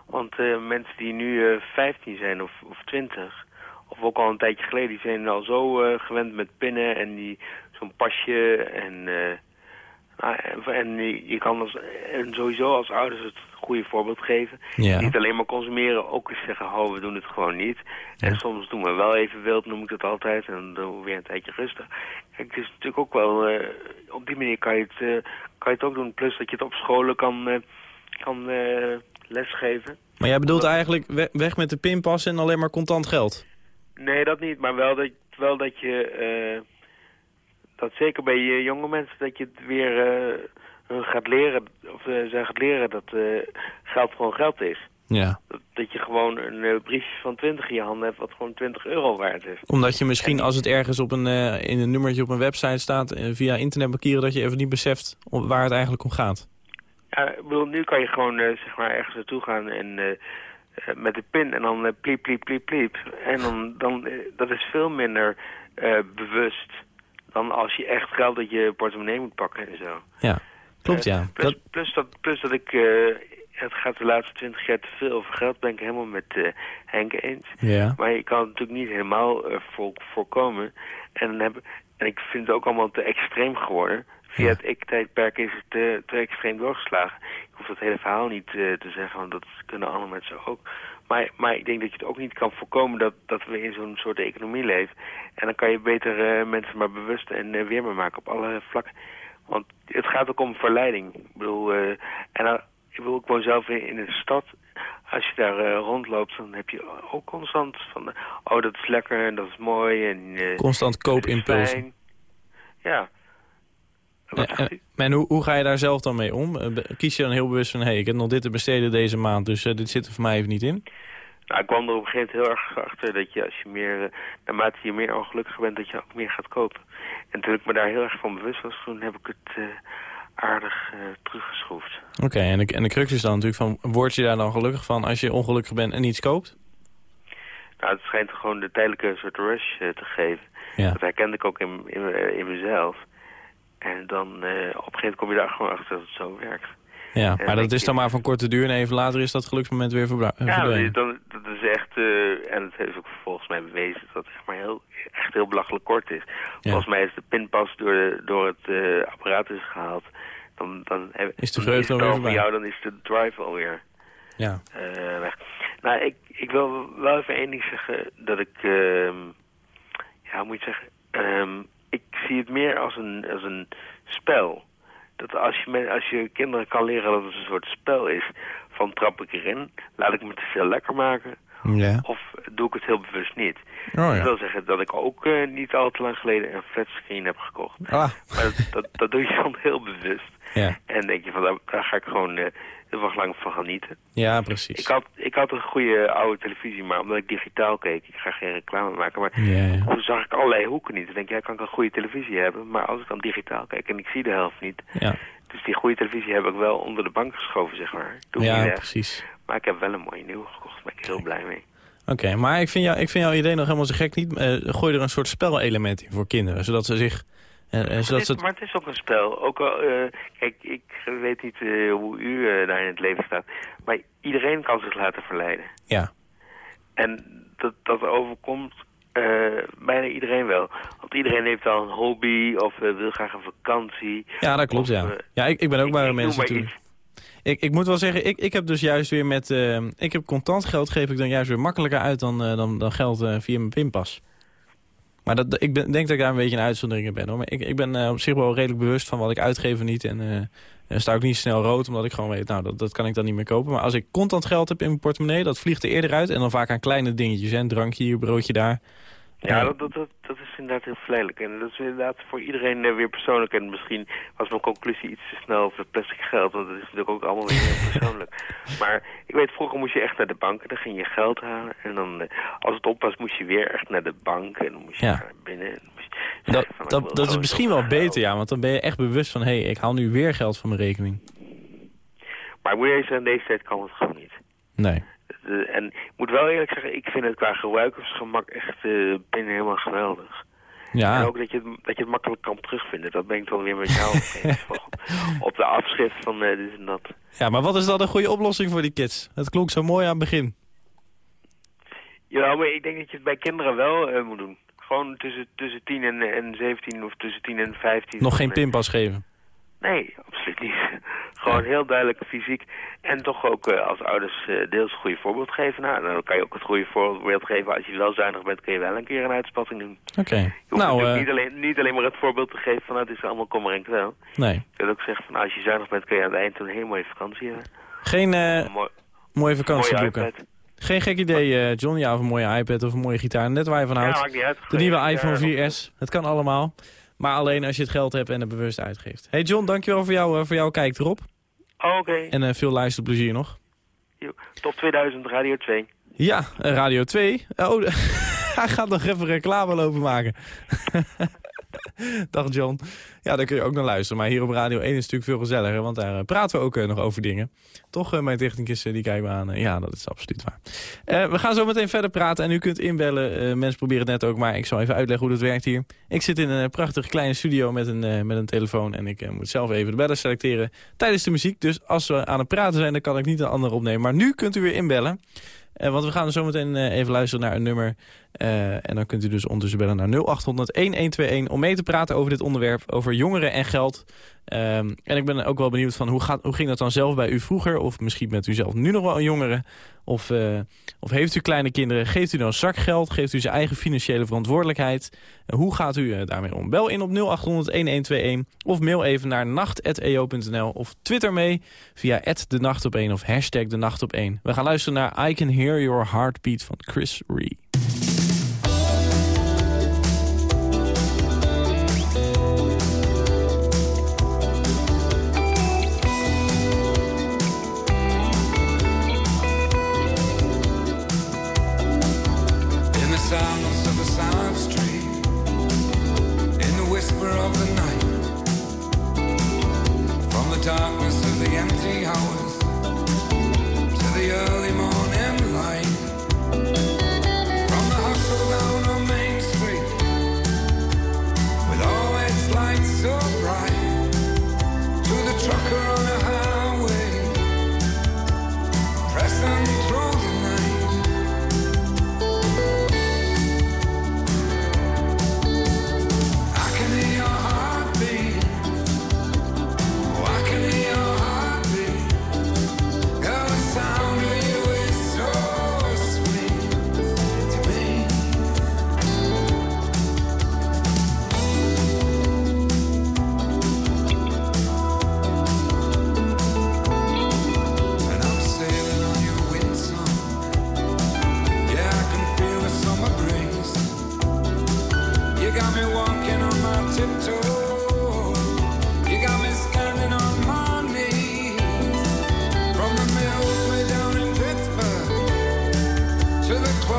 Want mensen die nu eh 15 zijn of, of 20, of ook al een tijdje geleden, die zijn al zo gewend met pinnen en die zo'n pasje en... nou, en, je kan als, en sowieso als ouders het goede voorbeeld geven. Ja. Niet alleen maar consumeren, ook eens zeggen, oh, we doen het gewoon niet. En soms doen we wel even wild, noem ik het altijd, en dan weer een tijdje rustig. Kijk, het is natuurlijk ook wel, eh, op die manier kan je, het, eh, kan je het ook doen. Plus dat je het op scholen kan, eh, kan lesgeven. Maar jij bedoelt eigenlijk we- weg met de pinpas en alleen maar contant geld? Nee, dat niet, maar wel dat, wel dat je, dat zeker bij je jonge mensen, dat je het weer eh, hun gaat leren, of eh, zij gaat leren dat eh, geld gewoon geld is. Ja. Dat, je gewoon een eh, briefje van 20 in je hand hebt wat gewoon 20 euro waard is. Omdat je misschien als het ergens op een, eh, in een nummertje op een website staat... eh, via internetbankieren dat je even niet beseft om- waar het eigenlijk om gaat. Ja, ik bedoel, nu kan je gewoon eh, zeg maar ergens naartoe gaan en eh, eh, met de pin en dan eh, pliep, pliep, pliep, pliep. En dan, dan eh, dat is veel minder eh, bewust dan als je echt geld uit je portemonnee moet pakken en zo. Ja, klopt ja. Plus, Dat, plus, dat, plus dat ik, eh, het gaat de laatste twintig jaar te veel over geld, ben ik helemaal met eh, Henk eens. Ja. Maar je kan het natuurlijk niet helemaal eh, voor, voorkomen. En, dan heb, en ik vind het ook allemaal te extreem geworden. Via het ik-tijdperk is het te, te extreem doorgeslagen. Ik hoef dat hele verhaal niet eh, te zeggen, want dat kunnen andere mensen ook. Maar, maar ik denk dat je het ook niet kan voorkomen dat, dat we in zo'n soort economie leven. En dan kan je beter eh, mensen maar bewust en uh, weerbaar maken op alle vlakken. Want het gaat ook om verleiding. Ik bedoel, uh, en dan, ik bedoel, ik woon zelf in, in een stad. Als je daar rondloopt, dan heb je ook constant van... oh, dat is lekker en dat is mooi. En, constant koopimpulsen. Ja. En, en hoe, hoe, ga je daar zelf dan mee om? Kies je dan heel bewust van... hé, hey, ik heb nog dit te besteden deze maand, dus uh, dit zit er voor mij even niet in? Nou, ik kwam er op een gegeven moment heel erg achter dat je als je meer, naarmate je meer ongelukkig bent, dat je ook meer gaat kopen. En toen ik me daar heel erg van bewust was, toen heb ik het uh, aardig uh, teruggeschroefd. Oké, okay, en, de, en de crux is dan natuurlijk van, word je daar dan gelukkig van als je ongelukkig bent en niets koopt? Nou, het schijnt gewoon de tijdelijke soort rush uh, te geven. Ja. Dat herkende ik ook in, in, in mezelf. En dan uh, op een gegeven moment kom je daar gewoon achter dat het zo werkt. Ja, maar dat is dan maar van korte duur en even later is dat geluksmoment weer verdwenen. Ja, dan, dat is echt, uh, en het heeft ook volgens mij bewezen dat het echt, maar heel, echt heel belachelijk kort is. Ja. Volgens mij is de pinpas door, de, door het uh, apparaat is gehaald. Dan, dan is de vreugde alweer jou, dan is de drive alweer ja. uh, weg. Nou, ik, ik wil wel even één ding zeggen, dat ik, uh, ja, moet je zeggen, um, ik zie het meer als een, als een spel. Dat als je, als je kinderen kan leren dat het een soort spel is, van trap ik erin, laat ik me te veel lekker maken, ja. of doe ik het heel bewust niet. Oh, ja. Dat wil zeggen dat ik ook uh, niet al te lang geleden een flatscreen heb gekocht. Ah. Maar dat, dat, dat, doe je dan heel bewust. Ja. En denk je van, daar, daar ga ik gewoon uh, heel erg lang van genieten. Ja, precies. Ik had, ik had een goede oude televisie, maar omdat ik digitaal keek, ik ga geen reclame maken, maar toen zag ik allerlei hoeken niet. Dan denk ik, ja, kan ik een goede televisie hebben, maar als ik dan digitaal kijk en ik zie de helft niet. Ja. Dus die goede televisie heb ik wel onder de bank geschoven, zeg maar. Doe ja, precies. Maar ik heb wel een mooie nieuwe gekocht, daar ben ik heel blij mee. Oké, okay, maar ik vind, jou, ik vind jouw idee nog helemaal zo gek niet. Uh, gooi er een soort spelelement in voor kinderen, zodat ze zich... Zodat het is, maar het is ook een spel. Ook al, uh, kijk, ik weet niet hoe u daar in het leven staat, maar iedereen kan zich laten verleiden. Ja. En dat, dat overkomt bijna iedereen wel. Want iedereen heeft al een hobby of wil graag een vakantie. Ja, dat klopt, of, ja. Ja, ik, ik ben ook bij mensen natuurlijk. Ik, ik moet wel zeggen, ik, ik heb dus juist weer met... Ik heb contant geld geef ik dan juist weer makkelijker uit dan, dan, dan geld via mijn pinpas. Maar dat, ik denk dat ik daar een beetje een uitzondering in ben. Hoor. Maar ik, ik ben op zich wel redelijk bewust van wat ik uitgeef en niet. En dan sta ik niet snel rood, omdat ik gewoon weet... nou, dat, dat kan ik dan niet meer kopen. Maar als ik contant geld heb in mijn portemonnee... dat vliegt er eerder uit. En dan vaak aan kleine dingetjes. Een drankje hier, broodje daar. Ja, dat, dat, dat, is inderdaad heel verleidelijk. En dat is inderdaad voor iedereen eh, weer persoonlijk. En misschien was mijn conclusie iets te snel over het plastic geld. Want dat is natuurlijk ook allemaal weer heel persoonlijk. Maar ik weet, vroeger moest je echt naar de bank. En dan ging je geld halen. En dan, eh, als het op was, moest je weer echt naar de bank. En dan moest je Ja. naar binnen. Je Dat, van, dat, dat is misschien wel beter, ja. Want dan ben je echt bewust van... hé, hey, ik haal nu weer geld van mijn rekening. Maar moet eerlijk zeggen, in deze tijd kan het gewoon niet. Nee. Eh, en ik moet wel eerlijk zeggen, ik vind het qua gebruikersgemak echt eh, binnen helemaal geweldig. Ja. En ook dat je, het, dat je het makkelijk kan terugvinden. Dat ben ik dan weer met jou op, de afschrift van eh, dit en dat. ja, maar wat is dan een goede oplossing voor die kids? Het klonk zo mooi aan het begin. Ja, maar ik denk dat je het bij kinderen wel moet doen. Gewoon tussen, tussen 10 en, en 17 of tussen 10 en 15. Nog geen pinpas geven. Nee, absoluut niet. Gewoon heel duidelijk fysiek. En toch ook eh, als ouders eh, deels een goede voorbeeld geven. Nou, dan kan je ook het goede voorbeeld geven. Als je wel zuinig bent, kun je wel een keer een uitspatting doen. Oké. Je hoeft Nou, eh, niet, alleen, niet alleen maar het voorbeeld te geven van nou, het is allemaal kommer en kwel. nee. Je kunt ook zeggen van nou, als je zuinig bent, kun je aan het eind een hele mooie vakantie hebben. Geen Een mooi, mooie vakantie mooie boeken. iPad. Geen gek idee, John. Ja, of een mooie iPad of een mooie gitaar. Net waar je van Ja, houdt. maakt niet uit. De nieuwe iPhone gitaar 4S. Het kan allemaal. Maar alleen als je het geld hebt en het bewust uitgeeft. Hey John, dankjewel voor, jou, eh, voor jouw kijk erop. Oké, En eh, veel luisterplezier nog. Top 2000, Radio 2. Ja, eh, Radio 2. Oh, hij gaat nog even reclame lopen maken. Dag John. Ja, daar kun je ook naar luisteren. Maar hier op Radio 1 is het natuurlijk veel gezelliger. Want daar eh, praten we ook eh, nog over dingen. Toch, eh, mijn technicus die kijken we aan. Ja, dat is absoluut waar. We gaan zo meteen verder praten. En u kunt inbellen. Eh, mensen proberen het net ook. Maar ik zal even uitleggen hoe dat werkt hier. Ik zit in een prachtige kleine studio met een, met een telefoon. En ik moet zelf even de bellen selecteren tijdens de muziek. Dus als we aan het praten zijn, dan kan ik niet een ander opnemen. Maar nu kunt u weer inbellen. Want we gaan zo meteen even luisteren naar een nummer. Eh, en dan kunt u dus ondertussen bellen naar 0800-1121... om mee te praten over dit onderwerp, over jongeren en geld. Ehm, en ik ben ook wel benieuwd van hoe, gaat, hoe ging dat dan zelf bij u vroeger? Of misschien bent u zelf nu nog wel een jongere? Of, eh, of heeft u kleine kinderen? Geeft u dan zakgeld? Geeft u zijn eigen financiële verantwoordelijkheid? En hoe gaat u eh, daarmee om? Bel in op 0800-1121 of mail even naar nacht.eo.nl of twitter mee via de nacht op 1 of hashtag de nacht op 1. We gaan luisteren naar I Can Hear Your Heartbeat van Chris Ree.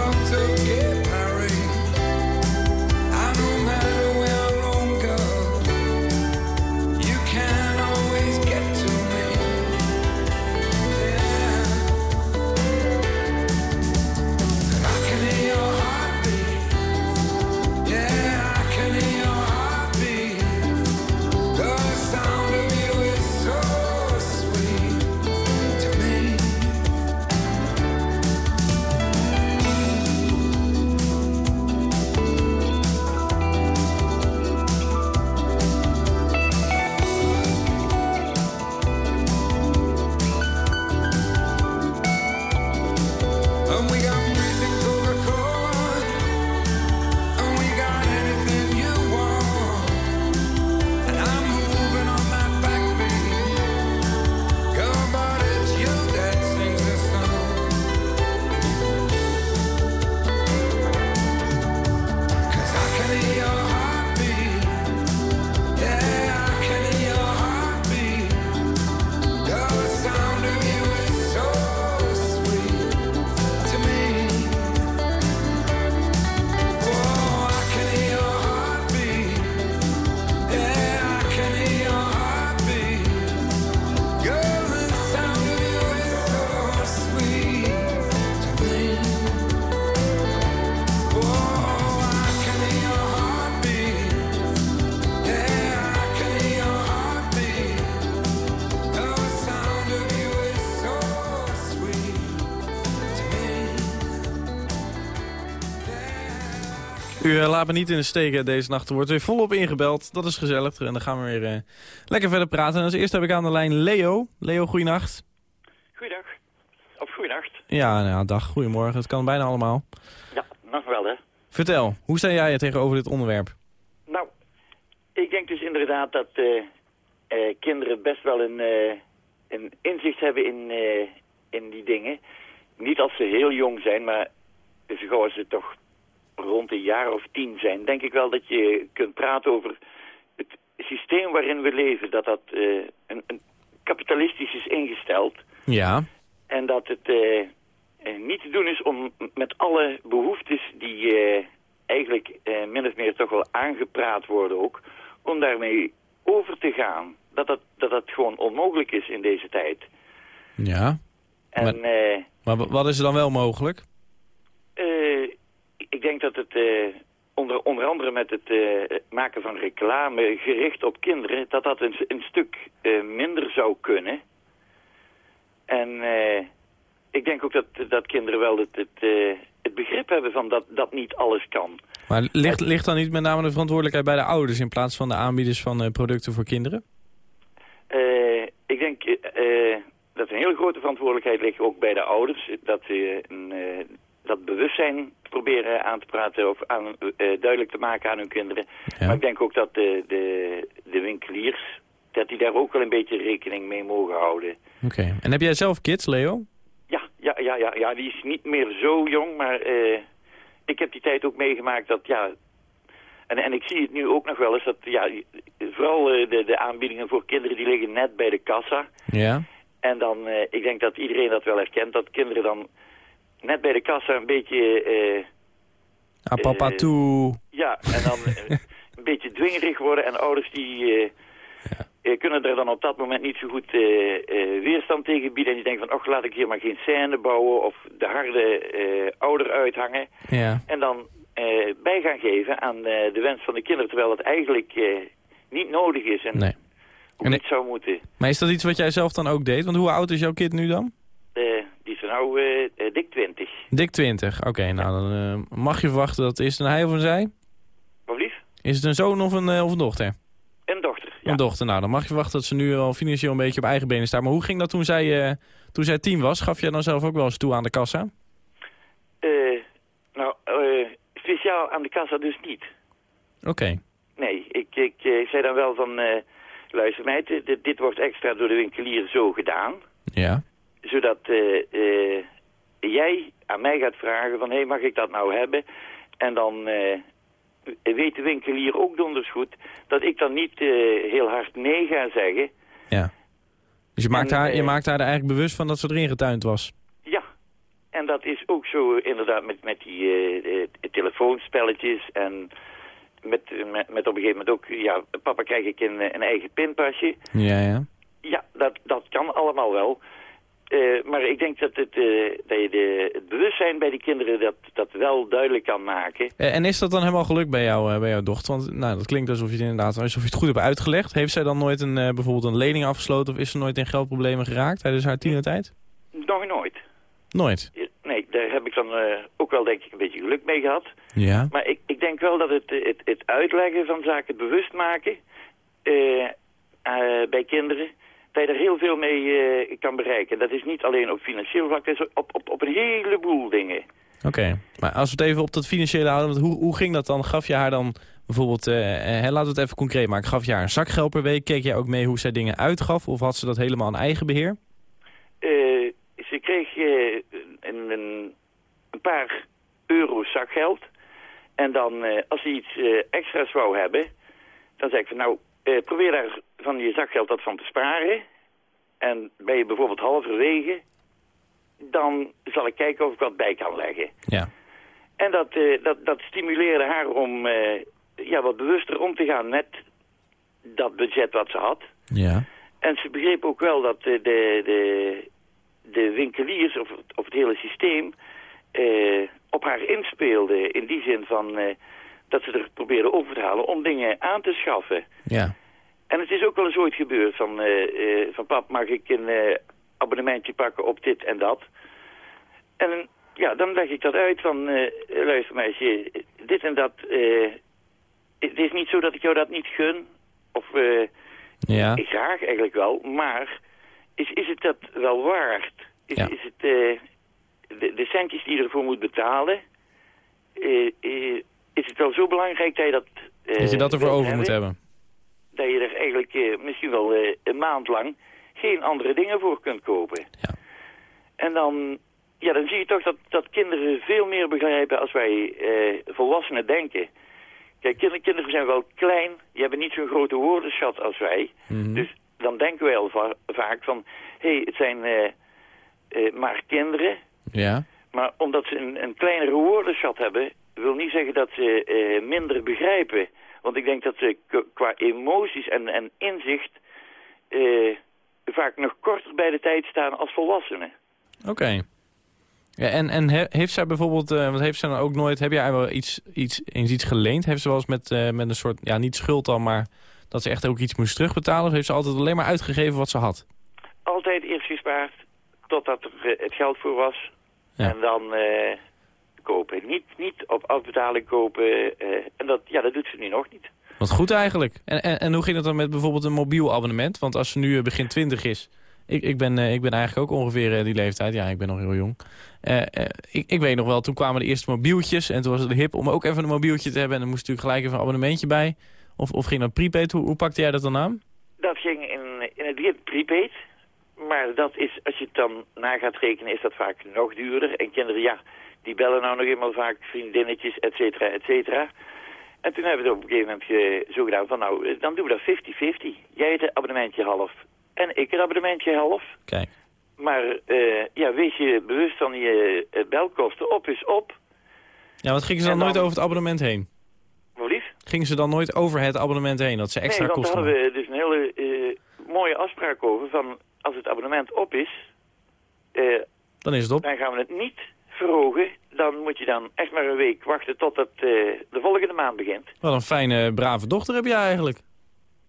want to give laat me niet in de steek deze nacht. Er wordt weer volop ingebeld. Dat is gezellig. En dan gaan we weer eh, lekker verder praten. En als eerste heb ik aan de lijn Leo. Leo, goeienacht. Goeiedag. Of goeienacht. Ja, nou dag, goedemorgen. Het kan bijna allemaal. Ja, nog wel hè. Vertel, hoe sta jij tegenover dit onderwerp? Nou, ik denk dus inderdaad dat eh, eh, kinderen best wel een, een inzicht hebben in, in die dingen. Niet als ze heel jong zijn, maar zo gauw als ze toch rond een jaar of tien zijn, denk ik wel dat je kunt praten over het systeem waarin we leven. Dat dat eh, een, een kapitalistisch is ingesteld. Ja. En dat het eh, eh, niet te doen is om met alle behoeftes die eigenlijk min of meer toch wel aangepraat worden ook, om daarmee over te gaan. Dat dat, dat dat gewoon onmogelijk is in deze tijd. Ja. En Maar- Maar wa- wat is er dan wel mogelijk? Ik denk dat het eh, onder, onder andere met het eh, maken van reclame gericht op kinderen, dat dat een, een stuk eh, minder zou kunnen. En ik denk ook dat, dat kinderen wel het, het, het begrip hebben van dat, dat niet alles kan. Maar ligt, ligt dan niet met name de verantwoordelijkheid bij de ouders... in plaats van de aanbieders van producten voor kinderen? Ik denk eh, eh, dat een hele grote verantwoordelijkheid ligt ook bij de ouders. Dat ze een, dat bewustzijn proberen aan te praten of aan, eh, duidelijk te maken aan hun kinderen. Maar ik denk ook dat de, de, de winkeliers, dat die daar ook wel een beetje rekening mee mogen houden. Oké. En heb jij zelf kids, Leo? Ja, ja, ja, ja, ja die is niet meer zo jong, maar eh, ik heb die tijd ook meegemaakt dat, ja... En, en ik zie het nu ook nog wel eens dat, ja, vooral eh, de, de aanbiedingen voor kinderen die liggen net bij de kassa. Ja. En dan, ik denk dat iedereen dat wel herkent, dat kinderen dan net bij de kassa een beetje... eh, Ah, papa Eh, toe. ja, en dan eh, een beetje dwingerig worden en ouders die kunnen er dan op dat moment niet zo goed weerstand tegen bieden. En die denken van, och, laat ik hier maar geen scène bouwen of de harde ouder uithangen. Ja. En dan bij gaan geven aan de wens van de kinderen, terwijl het eigenlijk niet nodig is en Nee. niet zou moeten. Maar is dat iets wat jij zelf dan ook deed? Want hoe oud is jouw kind nu dan? Eh, die is er nou dik twintig. Dik 20. Oké, nou dan eh, mag je verwachten dat is het een hij of een zij? Wat lief? Is het een zoon of een, eh, of een dochter? Een dochter. Een dochter. Nou, dan mag je verwachten dat ze nu al financieel een beetje op eigen benen staat. Maar hoe ging dat toen zij, eh, toen zij tien was? Gaf jij dan zelf ook wel eens toe aan de kassa? Eh, nou, eh, speciaal aan de kassa dus niet. Oké. Nee, ik, ik zei dan wel van, luister meid, dit, dit wordt extra door de winkelier zo gedaan. Ja. Zodat eh, eh, jij aan mij gaat vragen van, hé, hey, mag ik dat nou hebben? En dan eh, weet de winkelier ook donders goed dat ik dan niet heel hard nee ga zeggen. Ja. Dus je maakt, En, haar, je maakt haar er eigenlijk bewust van dat ze erin getuind was? Ja, en dat is ook zo inderdaad met, met die telefoonspelletjes en met, met, met op een gegeven moment ook, ja, papa krijg ik een, een eigen pinpasje. Ja, ja. Ja, dat, dat kan allemaal wel. Eh, maar ik denk dat, het, eh, dat je de, het bewustzijn bij die kinderen dat, dat wel duidelijk kan maken. Eh, En is dat dan helemaal gelukt bij, jou, bij jouw dochter? Want nou, dat klinkt alsof je het inderdaad alsof je het goed hebt uitgelegd. Heeft zij dan nooit een, bijvoorbeeld een lening afgesloten... of is ze nooit in geldproblemen geraakt tijdens haar tienertijd? Nog nooit. Nooit. Nee, daar heb ik dan ook wel denk ik een beetje geluk mee gehad. Ja. Maar ik, ik denk wel dat het, het, het uitleggen van zaken, het bewust maken bij kinderen, dat je er heel veel mee eh, kan bereiken. Dat is niet alleen op financieel vlak, dat is op, op, op een heleboel dingen. Oké, maar als we het even op dat financiële houden, want hoe, hoe ging dat dan? Gaf je haar dan bijvoorbeeld, eh, laten we het even concreet maken, gaf je haar een zakgeld per week? Keek jij ook mee hoe zij dingen uitgaf of had ze dat helemaal aan eigen beheer? Eh, ze kreeg een, een, een paar euro zakgeld. En dan, als ze iets extra's wou hebben, dan zei ik van nou, eh, probeer daar van je zakgeld wat van te sparen. En ben je bijvoorbeeld halverwege, dan zal ik kijken of ik wat bij kan leggen. Ja. En dat, eh, dat, dat stimuleerde haar om eh, ja, wat bewuster om te gaan met dat budget wat ze had. Ja. En ze begreep ook wel dat de, de, de winkeliers of, het- of het hele systeem op haar inspeelde. In die zin van dat ze er probeerden over te halen om dingen aan te schaffen. Ja. En het is ook wel eens ooit gebeurd van, eh, eh, van pap mag ik een eh, abonnementje pakken op dit en dat. En ja, dan leg ik dat uit van, luister meisje, dit en dat, het is niet zo dat ik jou dat niet gun, of Ja. ik graag eigenlijk wel, maar is, is het dat wel waard? Is, is het de, de centjes die je ervoor moet betalen, is het wel zo belangrijk dat je dat... dat je dat ervoor over moet hebben. Dat je er eigenlijk eh, misschien wel eh, een maand lang geen andere dingen voor kunt kopen. En dan, ja, dan zie je toch dat, dat kinderen veel meer begrijpen als wij eh, volwassenen denken. Kijk, kinder- kinderen zijn wel klein, die hebben niet zo'n grote woordenschat als wij. Dus dan denken wij al va- vaak van, hé, hey, het zijn maar kinderen. Ja. Maar omdat ze een, een kleinere woordenschat hebben, wil niet zeggen dat ze eh, minder begrijpen. Want ik denk dat ze qua emoties en, en inzicht eh, vaak nog korter bij de tijd staan als volwassenen. Oké. Ja, en en he- heeft zij bijvoorbeeld, eh want heeft zij dan ook nooit, heb jij wel iets, iets, eens iets geleend? Heeft ze wel eens met, met een soort, ja niet schuld dan, maar dat ze echt ook iets moest terugbetalen? Of heeft ze altijd alleen maar uitgegeven wat ze had? Altijd eerst gespaard totdat er het geld voor was. En dan eh, kopen. Niet, niet op afbetaling kopen. eh, en dat, ja, dat doet ze nu nog niet. Wat goed eigenlijk. En, en, en hoe ging het dan met bijvoorbeeld een mobiel abonnement? Want als ze nu eh, begin 20 is, ik, ik, ben, ik ben eigenlijk ook ongeveer die leeftijd. Ja, ik ben nog heel jong. Ik, ik weet nog wel, toen kwamen de eerste mobieltjes en toen was het hip om ook even een mobieltje te hebben. En dan moest natuurlijk gelijk even een abonnementje bij. Of, of ging dat prepaid? Hoe, hoe pakte jij dat dan aan? Dat ging in, in het begin prepaid. Maar dat is, als je het dan na gaat rekenen, is dat vaak nog duurder. En kinderen, ja, die bellen nou nog eenmaal vaak vriendinnetjes, et cetera, et cetera. En toen hebben we het op een gegeven moment zo gedaan van, nou, dan doen we dat 50-50. Jij het abonnementje half en ik het abonnementje half. Kijk. Maar eh, ja, wees je bewust van je eh, belkosten. Op is op. Ja, wat gingen ze dan, nooit over het abonnement heen? Wat lief? Gingen ze dan nooit over het abonnement heen? Dat ze extra nee, kosten daar hadden we dus een hele eh, mooie afspraak over. Van als het abonnement op is, eh, Dan is het op. dan gaan we het niet verhogen. Dan moet je dan echt maar een week wachten tot het eh, de volgende maand begint. Wat een fijne, brave dochter heb jij eigenlijk.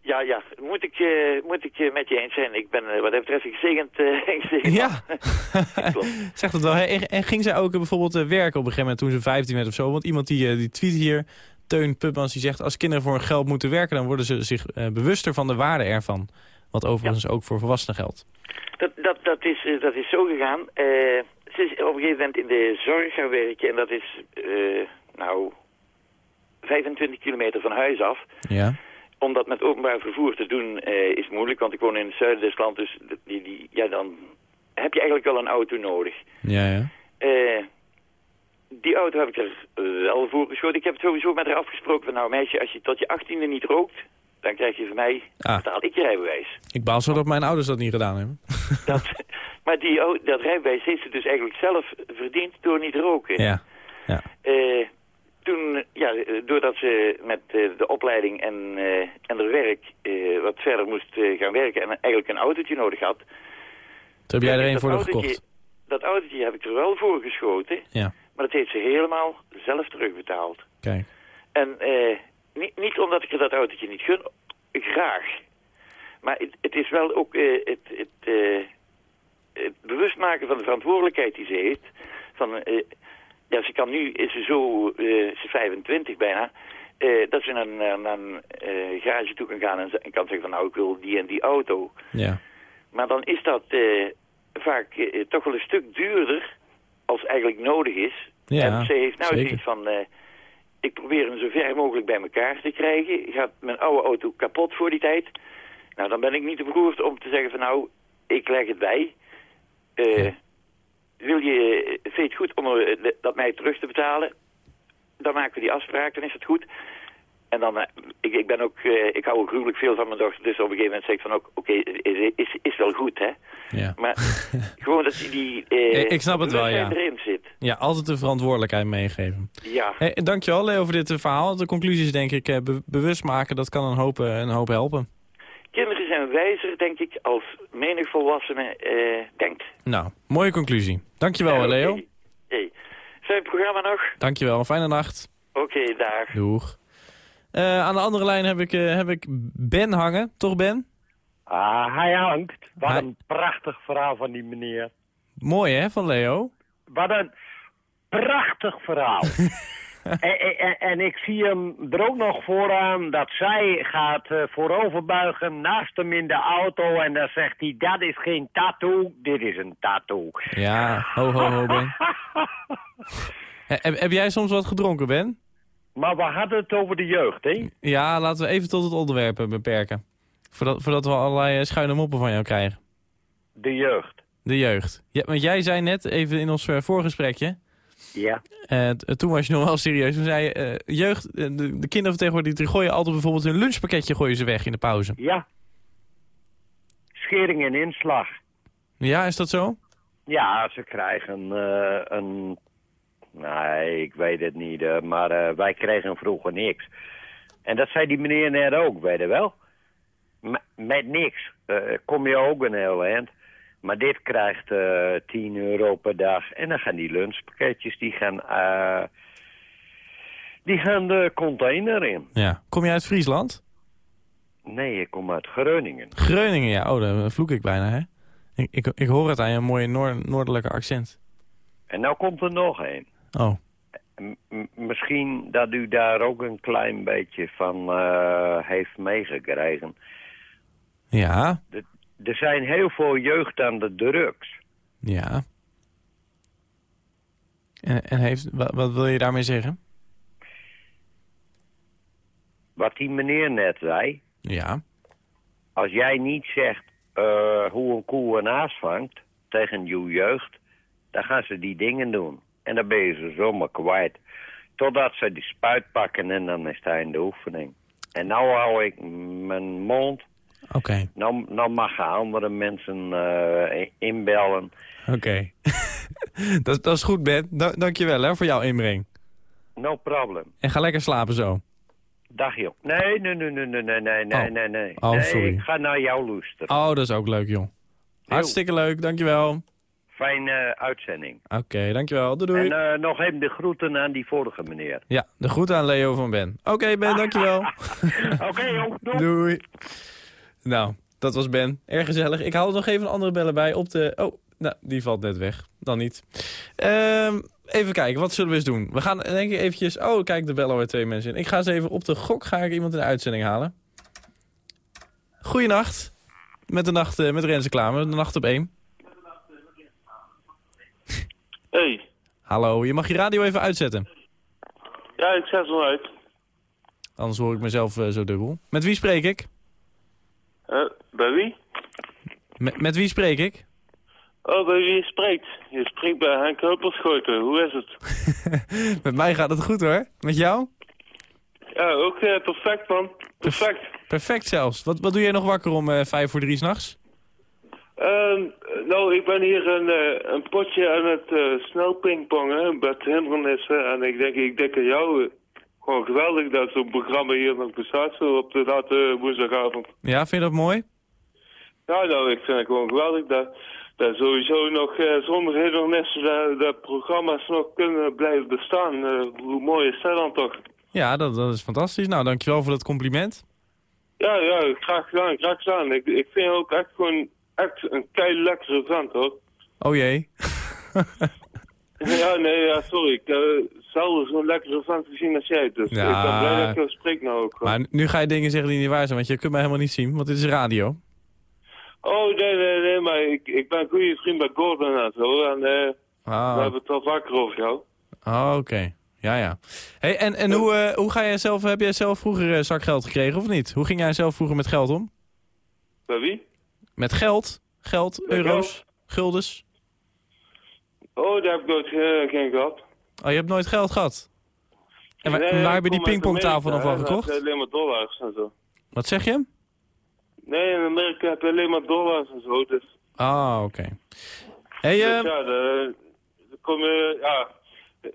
Ja, ja, moet ik, eh, moet ik met je eens zijn. Ik ben wat dat betreft gezegend, gezegend Ja. Zegt het wel. hè? En, ging zij ook bijvoorbeeld werken op een gegeven moment toen ze 15 werd of zo? Want iemand die, die tweet hier, Teun Pupmans, die zegt... als kinderen voor hun geld moeten werken, dan worden ze zich bewuster van de waarde ervan. Wat overigens ook voor volwassenen geldt. Dat, dat, dat, is, eh, dat is zo gegaan. Eh, ze is op een gegeven moment in de zorg gaan werken. En dat is, eh, nou, 25 kilometer van huis af. Ja. Om dat met openbaar vervoer te doen is moeilijk. Want ik woon in het zuiden des lands. Dus die, die, ja, dan heb je eigenlijk wel een auto nodig. Ja, ja. Die auto heb ik er wel voor geschoten. Ik heb het sowieso met haar afgesproken van... nou meisje, als je tot je achttiende niet rookt... dan krijg je van mij, Ah. betaal ik je rijbewijs. Ik baal zo dat mijn ouders dat niet gedaan hebben. Maar die, au- dat rijbewijs heeft ze dus eigenlijk zelf verdiend door niet roken. Ja. ja. Eh, toen, ja, doordat ze met eh, de opleiding en, eh, en haar werk wat verder moest gaan werken... en eigenlijk een autootje nodig had... Toen heb jij er een dat voor autootje- gekocht. Dat autootje heb ik er wel voor geschoten... Ja. maar dat heeft ze helemaal zelf terugbetaald. Kijk. En eh, niet, niet omdat ik er dat autootje niet gun, graag. Maar het, het is wel ook eh, het, het, eh, het bewust maken van de verantwoordelijkheid die ze heeft. Van, eh, ja, ze kan nu, is ze zo, ze is 25 bijna, eh, dat ze naar, naar, naar een garage toe kan gaan en, kan zeggen van nou ik wil die en die auto. Ja. Maar dan is dat eh, vaak toch wel een stuk duurder als eigenlijk nodig is. Ja, en ze heeft nou zeker. zoiets van, ik probeer hem zo ver mogelijk bij elkaar te krijgen. Gaat mijn oude auto kapot voor die tijd? Nou, dan ben ik niet te beroerd om te zeggen van nou, ik leg het bij. Eh, Wil je, eh, vind je het goed om eh, dat mij terug te betalen? Dan maken we die afspraak, dan is het goed. En dan, eh, ik, ik ben ook, eh, ik hou ook gruwelijk veel van mijn dochter, dus op een gegeven moment zeg ik van ook, oké, is, is, is wel goed, hè? Ja. Maar gewoon dat die, die eh, Ik- snap het wel, ja. erin zit. Ja, altijd de verantwoordelijkheid meegeven. Ja. Hey, dankjewel Leo voor dit eh, verhaal. De conclusie is denk ik be- bewust maken. Dat kan een hoop, een hoop helpen. Kinderen zijn wijzer, denk ik, als menig volwassene eh, denkt. Nou, mooie conclusie. Dankjewel Ja, eh, Leo. Hey. Zijn programma nog? Dankjewel. Een fijne nacht. Oké, daar. Doeg. Eh, aan de andere lijn heb ik, eh, heb ik Ben hangen. Toch Ben? Ah, hij hangt. Wat Hij- een prachtig verhaal van die meneer. Mooi hè, van Leo? Wat een prachtig verhaal. en, en, en ik zie hem er ook nog vooraan dat zij gaat eh, vooroverbuigen naast hem in de auto. En dan zegt hij, dat is geen tattoo, dit is een tattoo. Ja, ho, ho, ho, Ben. He- heb, heb jij soms wat gedronken, Ben? Maar we hadden het over de jeugd, hè? Ja, laten we even tot het onderwerp eh, beperken. Voordat, voordat we allerlei eh, schuine moppen van jou krijgen. De jeugd. De jeugd. Ja, want jij zei net, even in ons eh, voorgesprekje... Ja. t- toen was je nog wel serieus. Toen zei je, jeugd, de, de kinderen van tegenwoordig... die gooien altijd bijvoorbeeld hun lunchpakketje gooien ze weg in de pauze. Ja. Schering en inslag. Ja, is dat zo? Ja, ze krijgen een... Nee, ik weet het niet, eh, maar eh, wij kregen vroeger niks. En dat zei die meneer net ook, weet je wel. M- met niks eh, kom je ook een heel eind. Maar dit krijgt eh 10 euro per dag. En dan gaan die lunchpakketjes, die gaan, die gaan de container in. Ja. Kom je uit Friesland? Nee, ik kom uit Groningen. Groningen, ja. Oh, daar vloek ik bijna, hè? Ik, ik, ik hoor het aan je mooie noor- noordelijke accent. En nou komt er nog één. Oh. M- misschien dat u daar ook een klein beetje van eh, heeft meegekregen. Ja, Er- Er zijn heel veel jeugd aan de drugs. ja. En, en heeft, wat, wat wil je daarmee zeggen? Wat die meneer net zei. Ja. Als jij niet zegt eh, hoe een koe een aas vangt tegen jouw jeugd, dan gaan ze die dingen doen. En dan ben je ze zomaar kwijt. Totdat ze die spuit pakken en dan is het einde oefening. En nou hou ik mijn mond. Oké, Nou, nou mag andere mensen eh, inbellen. oké. dat, dat is goed, Ben. Da dankjewel hè, voor jouw inbreng. No problem. En ga lekker slapen zo. Dag joh. Nee, nee, nee, nee, nee, nee, nee, nee, Oh. nee, nee. Oh, Nee, sorry. ik ga naar jou luisteren. Oh, dat is ook leuk, joh. Hartstikke leuk, dankjewel. Fijne uitzending. Oké, dankjewel. Doei, doei. En eh, nog even de groeten aan die vorige meneer. Ja, de groeten aan Leo van Ben. Oké, Ben, dankjewel. Oké joh, doei. Doei. Nou, dat was Ben. Erg gezellig. Ik haal er nog even een andere bellen bij op de... Oh, nou, die valt net weg. Dan niet. Ehm, even kijken, wat zullen we eens doen? We gaan denk ik eventjes... Oh, kijk, de bellen alweer twee mensen in. Ik ga eens even op de gok ga ik iemand in de uitzending halen. Goeienacht. Met de nacht, eh, met Renze Klamer, de nacht op één. Hey, Hallo, je mag je radio even uitzetten. ja, ik zet hem uit. Anders hoor ik mezelf eh, zo dubbel. Met wie spreek ik? Eh, bij wie? Met, met wie spreek ik? Oh, bij wie je spreekt. Je spreekt bij Henk Huppelschoten. Hoe is het? Met mij gaat het goed hoor. Met jou? Ja, ook eh, perfect, man. Perfect. Perfect zelfs. Wat, wat doe jij nog wakker om vijf voor drie s'nachts? Ehm, nou, ik ben hier een, eh, een potje aan het eh snelpingpongen met hindernissen. En ik denk, ik denk aan jou. Gewoon geweldig dat zo'n programma hier nog bestaat zo op de late woensdagavond. Ja, vind je dat mooi? Ja, nou, ik vind het gewoon geweldig dat, dat sowieso nog eh, zonder hindernissen de, de programma's nog kunnen blijven bestaan. Hoe mooi is dat dan toch? Ja, dat, dat is fantastisch. Nou, dankjewel voor dat compliment. Ja, ja, graag gedaan, graag gedaan. Ik, ik vind ook echt gewoon echt een kei lekkere vent, hoor. Oh jee. ja, nee, ja, sorry. Ik heb zelden zo'n lekkere vent gezien als jij. Dus Ja. ik ben blij dat ik jou spreek nou ook. hoor. Maar nu ga je dingen zeggen die niet waar zijn, want je kunt mij helemaal niet zien, want dit is radio. Oh, nee, nee, nee, maar ik, ik ben een goede vriend bij Gordon en zo. En eh, Ah. we hebben het al vaker over jou. Oh, oké. Ja, ja. Hey, en en hoe, eh, hoe ga jij zelf, heb jij zelf vroeger eh, zakgeld gekregen of niet? Hoe ging jij zelf vroeger met geld om? Bij wie? Met geld? Geld, Met euro's, guldens? Oh, daar heb ik nooit eh, geen gehad. Oh, je hebt nooit geld gehad? En waar, Nee, en waar ik heb je die pingpongtafel dan van hè. gekocht? Heb je alleen maar dollars en zo. Wat zeg je? Nee, in Amerika heb je alleen maar dollars en zo. Dus, Ah, oké. Hey, dus eh, ja, de, de kom je, ja.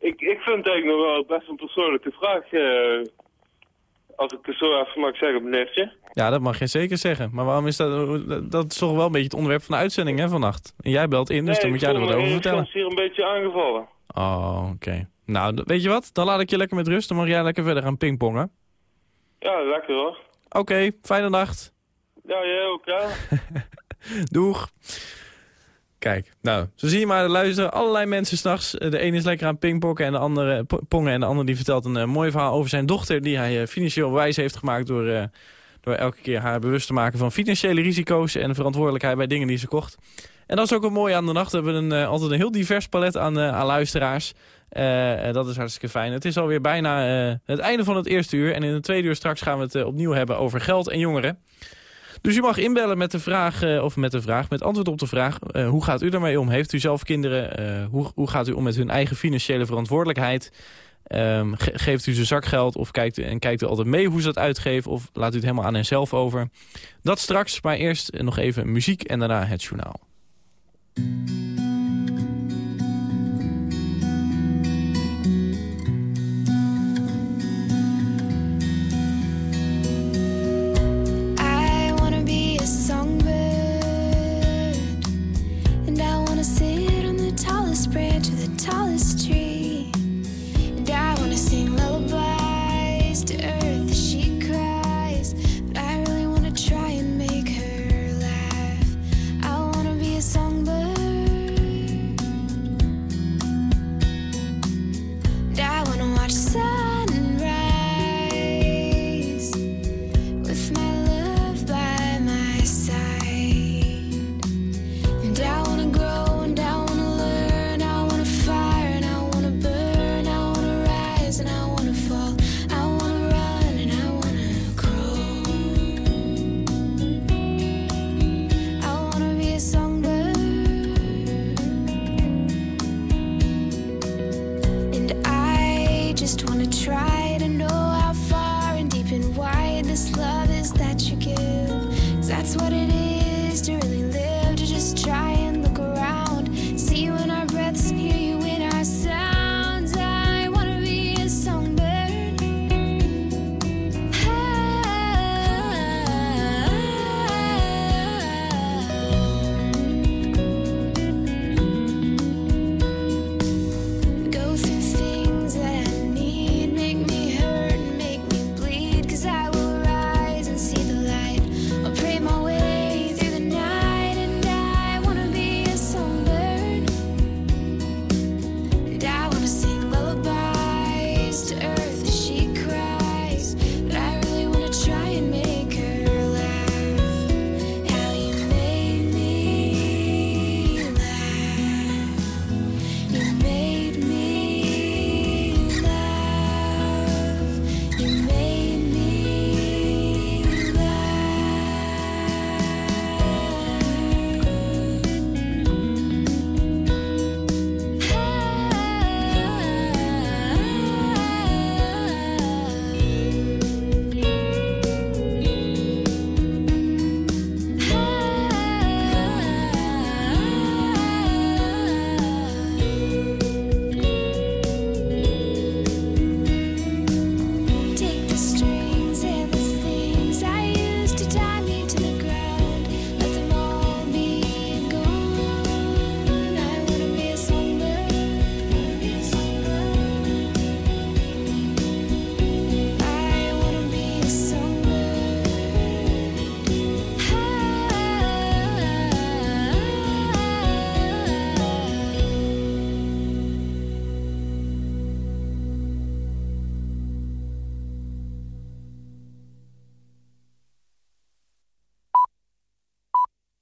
Ik, ik vind het eigenlijk nog wel best een persoonlijke vraag. eh, als ik het zo even mag zeggen, meneertje. ja, dat mag je zeker zeggen. Maar waarom is dat... Dat is toch wel een beetje het onderwerp van de uitzending, hè, vannacht. En jij belt in, dus dan moet jij er wat over vertellen. Ik ben hier een beetje aangevallen. Oh, oké. Nou, weet je wat? Dan laat ik je lekker met rust. Dan mag jij lekker verder gaan pingpongen. Ja, lekker hoor. Oké, fijne nacht. Ja, jij ook, ja. Doeg. Kijk, nou, zo zie je maar, er luisteren allerlei mensen s'nachts. De ene is lekker aan pingpongen en de andere, po- pongen en de andere die vertelt een eh, mooi verhaal over zijn dochter... die hij eh, financieel wijs heeft gemaakt door, eh, door elke keer haar bewust te maken van financiële risico's... en verantwoordelijkheid bij dingen die ze kocht. En dat is ook een mooi aan de nacht. We hebben een, eh, altijd een heel divers palet aan, eh, aan luisteraars. Eh, eh, dat is hartstikke fijn. Het is alweer bijna eh, het einde van het eerste uur. En in het tweede uur straks gaan we het eh, opnieuw hebben over geld en jongeren. Dus u mag inbellen met de vraag, eh, of met de vraag, met antwoord op de vraag... eh, hoe gaat u daarmee om? Heeft u zelf kinderen? Eh, hoe, hoe gaat u om met hun eigen financiële verantwoordelijkheid? Ehm, ge- geeft u ze zakgeld of kijkt en kijkt u altijd mee hoe ze dat uitgeven... of laat u het helemaal aan henzelf over? Dat straks, maar eerst nog even muziek en daarna het journaal.